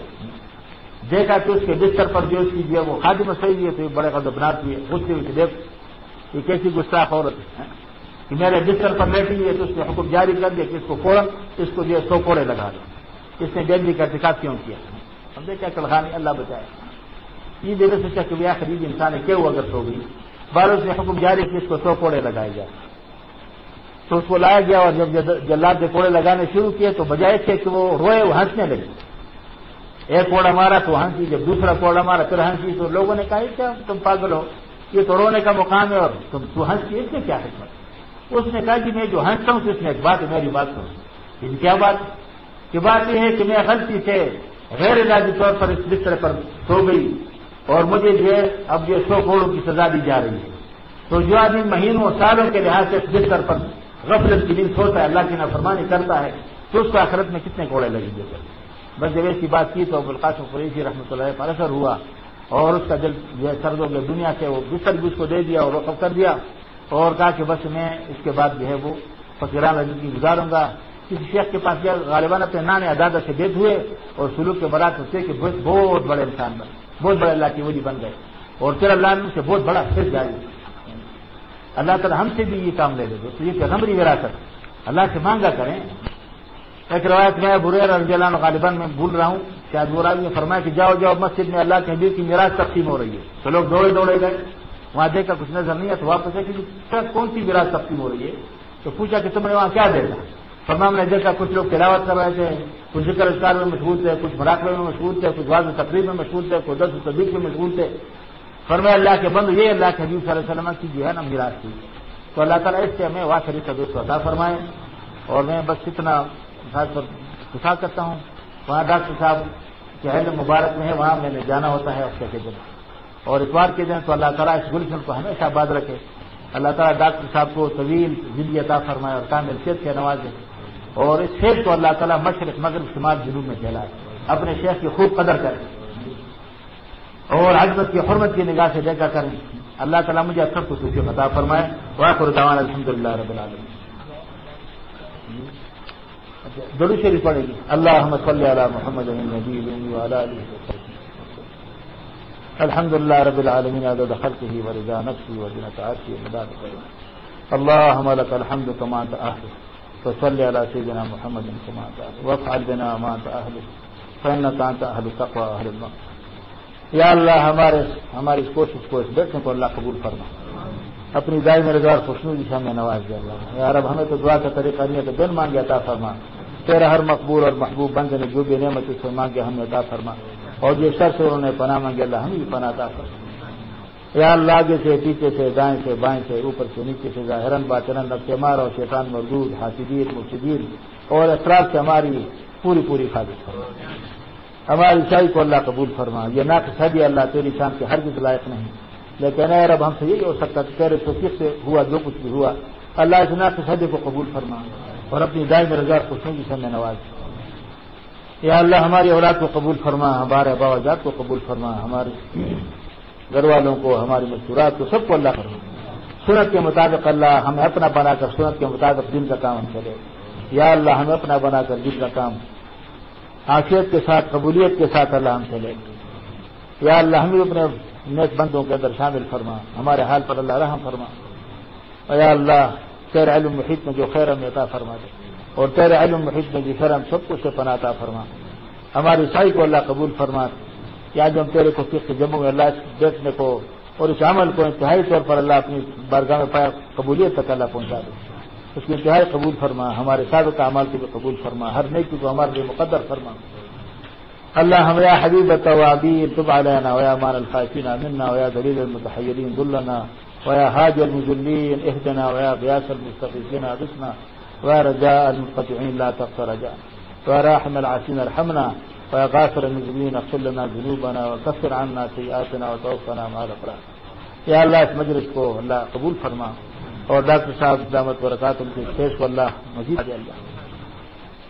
دیکھا کہ اس کے بستر پر جو اس کی وہ خادم صحیح ہے، تو یہ بڑے قدر بنا دیے پوچھتے ہوئے کہ دیکھ، یہ کیسی گستاخ عورت ہے ہاں؟ کہ میرے بستر پر بیٹھی ہے تو اس نے حکم جاری کر دیا کہ اس کو فوراً اس کو جو ہے سو کوڑے لگا دو۔ اس نے بینی کا ارتکاب کیوں کیا؟ ہم دیکھا کلخانی اللہ بچائے۔ یہ دیکھ سوچا کہ وہ خرید انسان ہے کیوں اگر سو گئی؟ بار اس نے حکم جاری کہ اس کو سو کوڑے لگائے جائے۔ تو اس کو لایا گیا اور جب جلاد نے کوڑے لگانے شروع کیے تو بجائے تھے کہ وہ روئے، وہ ہنسنے لگے ایک کوڑا مارا تو ہنسی جب دوسرا کوڑا مارا پھر ہنسی تو لوگوں نے کہا کیا تم پاگل ہو؟ یہ تو رونے کا مقام ہے اور تم، تو ہنسی، اس میں کیا حکمت؟ اس نے کہا کہ میں جو ہنستا ہوں، تو اس میں ایک بات، میری بات سنو۔ کیا بات؟ کہ بات یہ ہے کہ میں غلطی سے غیر علاجی طور پر اس بستر پر سو گئی اور مجھے جو ہے اب یہ سو کروڑوں کی سزا دی جا رہی ہے۔ تو جو آدمی مہینوں سالوں کے لحاظ سے اس بستر پر غفلت کی دن سوتا ہے، اللہ کی نافرمانی کرتا ہے، تو اس کو آخرت میں کتنے کوڑے لگیں گے؟ بس جب ایسی بات کی تو ابوالقاسم قریشی رحمۃ اللہ پر اثر ہوا اور اس کا دل جو ہے سرد ہو گیا دنیا سے وہ بستر بھی اس کو دے دیا اور رقب کر دیا اور کہا کہ بس میں اس کے بعد جو ہے وہ فقیران زندگی گزاروں گا۔ کسی شیخ کے پاس گیا، غالباً اپنے نان ادادہ سے بیت ہوئے اور سلوک کے برات سے کہ بہت بڑے انسان بنے، بہت بڑے اللہ کی وجہ بن گئے۔ اور پھر اللہ نے سے بہت بڑا پھر جاری۔ اللہ تعالیٰ ہم سے بھی یہ کام لے لے۔ تو یہ پیغمبری وراثت۔ اللہ سے مانگا کریں ایک روایت میں برے رضی اللہ غالباً میں بھول رہا ہوں شاید وہ نے فرمایا کہ جاؤ جاؤ مسجد میں اللہ کے حبیب کی میراث تقسیم ہو رہی ہے۔ تو لوگ دوڑے دوڑے گئے۔ وہاں دیکھا کچھ نظر نہیں ہے تو واپس ہے کہ کون سی میراث تقسیم ہو رہی ہے؟ تو پوچھا کہ تم نے وہاں کیا دیکھا؟ فرما نے دیکھا کچھ لوگ تلاوت کر رہے تھے، کچھ ذکر اسکار میں مشہور تھے، کچھ مراقبے میں مشہور تھے، کچھ واضح تقریب میں مشہور تھے، کچھ دس تبدیل میں مشہور تھے۔ فرمایا، اللہ کے بند یہ اللہ کے حبیب صلی اللہ علیہ وسلم کی جو ہے نا میراث تھی۔ تو اللہ تعالیٰ اس سے ہمیں واہ شریف دوست عطا فرمائے اور میں بس اتنا پر کرتا ہوں۔ وہاں ڈاکٹر صاحب کے اہل مبارک میں ہے، وہاں میں نے جانا ہوتا ہے ہفتے کے دن۔ اور اتوار کے دن تو اللہ تعالیٰ اس گلشن کو ہمیشہ آباد رکھے۔ اللہ تعالیٰ ڈاکٹر صاحب کو طویل زندگی عطا فرمائے اور کامل صحت کے نوازے اور اس شیخ کو اللہ تعالیٰ مشرق، مغرب، شمال، جنوب میں پھیلائے اپنے شیخ کی خوب قدر کرے اور عجمت کی حرمت کی نگاہ سے دیکھا کریں۔ اللہ تعالیٰ مجھے سب کو خوشی عطا فرمائے۔ واقع دعوان الحمد للہ رب العالمین۔ ضرور شریف پڑے گی. اللہ صلی علی محمد الحمد للہ رب العالمین عدد خلقه ورضا نفسه وزنة عرشه ومداد قدره اللهم لك الحمد كما انت اهل فصل على سيدنا محمد كما انت اهل وافعل بنا ما انت اهل فانك انت اهل التقوى اهل المغفرة یا اللہ، ہمارے ہماری اس کوشش کو اس بیٹھنے کو اللہ قبول فرما. اپنی دائیں میں رضا خوشنو جی ہمیں نواز دیا اللہ. یار اب ہمیں تو دعا کا طریقہ نہیں ہے تو دن مانگے عطا فرما. تیرا ہر مقبول اور محبوب بند نے جو بھی نعمت سے مانگے ہمیں عطا فرما۔ اور جو سر سے انہوں نے پناہ مانگے اللہ ہمیں بھی پناہ عطا فرما۔ یا اللہ، آگے سے، پیچھے سے، دائیں سے، بائیں سے، اوپر سے، نیچے سے ظاہرن باچرن نقص مار اور شیطان مردود حاصدیر مفسدین اور اطراف سے ہماری پوری پوری خادث فرما۔ ہماری شاہی کو اللہ قبول فرما۔ یہ ناقص ہے بھی اللہ، تیری شان کے ہر کس لائق نہیں۔ لیکن اے رب، ہم سے یہی ہو سکتا کہ تیرے توفیق سے ہوا جو کچھ بھی ہوا، اللہ اس ناقص حدی کو قبول فرما۔ اور اپنی دائیں رضا کو سنگی سے میں نواز۔ یا اللہ، ہماری اولاد کو قبول فرما، ہمارے ابا باوجات کو قبول فرما، ہمارے گھر والوں کو، ہماری مستورات کو، سب کو اللہ فرما۔ سنت کے مطابق اللہ ہمیں اپنا بنا کر سنت کے مطابق دن کا کام ہم چلے یا اللہ، ہمیں اپنا بنا کر دن کا کام آفیت کے ساتھ، قبولیت کے ساتھ اللہ ہم چلے۔ یا اللہ، ہمیں اپنے نیک بندوں کے اندر شامل فرما۔ ہمارے حال پر اللہ رحم فرما۔ یا اللہ تیرے علم محیط میں جو خیر ہم عطا فرما دے۔ اور تیرے علم محیط میں جو خیر ہم سب کچھ سے پناتا فرما۔ ہماری سائی کو اللہ قبول فرما۔ یا جو ہم تیرے کو فکر جموں میں اللہ دیکھنے کو اور اس عمل کو انتہائی طور پر اللہ اپنی بارگاہ میں پایا قبولیت تک اللہ پہنچا دے۔ اس کی انتہائی قبول فرما۔ ہمارے سابق اعمال کو بھی قبول فرما۔ ہر نیکی کو ہمارے لیے مقدر فرما۔ اللہ ہم یا حبیب توابیر تب علینا ویا مان الخائفین منا ویا دلیل المتحیرین دلنا ویا حاج المجلین اهدنا ویا غیاس المستقیقین عدسنا ویا رجاء المنقطعین لا تقصر رجاء. ویا راحم العاسین ارحمنا ویا غافر المجرمین اغفر لنا ذنوبنا وكفر عنا سیئاتنا وتوفنا مع الابرار یا اللہ اس مجلس کو اللہ قبول فرما اور ڈاکٹر صاحب دامت برکات ان کے شیخ کو اللہ مزید اللہ۔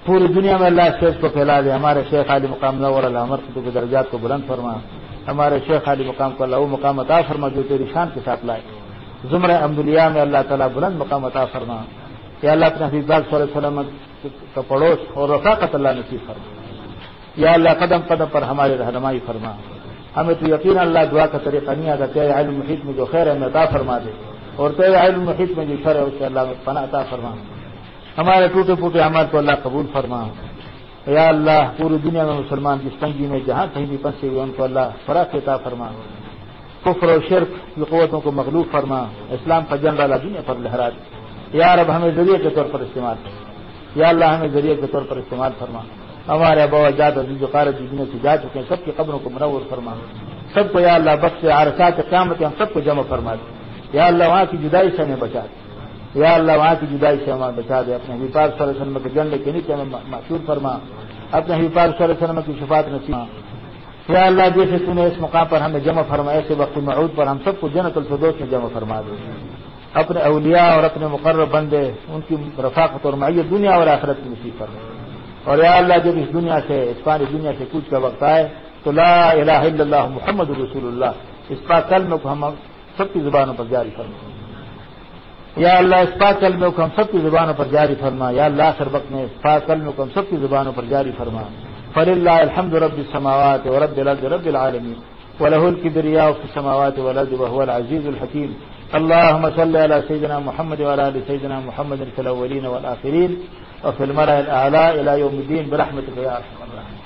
پوری دنیا میں اللہ شیخ کو پھیلا دے، ہمارے شیخ علی مقام نور اللہ عمر کے درجات کو بلند فرما، ہمارے شیخ علی مقام کو اللہ وہ مقام عطا فرما جو تیری شان کے ساتھ لائے۔ زمر عمداللہ میں اللہ تعالیٰ بلند مقام عطا فرما۔ یا اللہ اپنے حبیب صلی اللہ علیہ وسلم کا پڑوس اور رفاقت اللہ نصیب فرما۔ یا اللہ قدم قدم پر ہماری رہنمائی فرما۔ ہمیں تو یقین اللہ دعا کا طریقہ نہیں آتا تیرے علم محیط میں جو خیر ہے عطا فرما دے۔ اور تیرے علم محیط میں جو شر ہے اس سے اللہ میں پناہ عطا فرما۔ ہمارے ٹوٹے پھوٹے عمل کو اللہ قبول فرما۔ یا اللہ پوری دنیا میں مسلمان جس تنگی میں جہاں کہیں بھی پنسے ہوئے ان کو اللہ فراق عطا فرما۔ کفر و شرک کی قوتوں کو مغلوب فرما، اسلام کا جنڈا اللہ دنیا پر لہرا دے۔ یا رب، ہمیں ذریعے کے طور پر استعمال کر۔ یا اللہ، ہمیں ذریعے کے طور پر استعمال فرما۔ ہمارے ابا جات عزیز وقارت دنیا جی سے جا چکے ہیں، سب کی قبروں کو منور فرما۔ سب کو یا اللہ، بخش عرصات قیامت ہم سب کو جمع فرما دے۔ یا اللہ، وہاں کی جدائی سے ہمیں بچا دے۔ یا اللہ، وہاں کی جدائی سے ہمیں بچا دے۔ اپنے حفاظ صلی اللہ علیہ وسلم کے جنڈے کے نیچے ہمیں مشہور فرما۔ اپنے حفاظ صلی وسلم کی شفات نصیب یا اللہ جیسے تم نے اس مقام پر ہمیں جمع فرما ایسے وقت معود پر ہم سب کو جنت الفردوس میں جمع فرما دے۔ اپنے اولیاء اور اپنے مقرر بندے، ان کی رفاقت اور معیت دنیا اور آخرت کی نصیب فرما اور یا اللہ جب اس دنیا سے، اس پانی دنیا سے کچھ کا وقت آئے، تو لا الہ الا اللہ محمد رسول اللہ، اس پاک کلمے کو ہم سب کی زبانوں پر جاری فرما یا اللہ، اس پاک کلمے کو ہم سب کی زبانوں پر جاری فرما یا اللہ سر وقت میں اس پاک کلمے کو ہم سب کی زبانوں پر جاری فرما فل الحمد رب السماوات ورب الارض رب العالمين وله الكبرياء في السماوات والارض وهو العزيز الحكيم اللهم صل على سيدنا محمد وعلى ال سيدنا محمد في الاولين والاخرين وفي المرأة الاعلى الى يوم الدين برحمتك يا ارحم الراحمين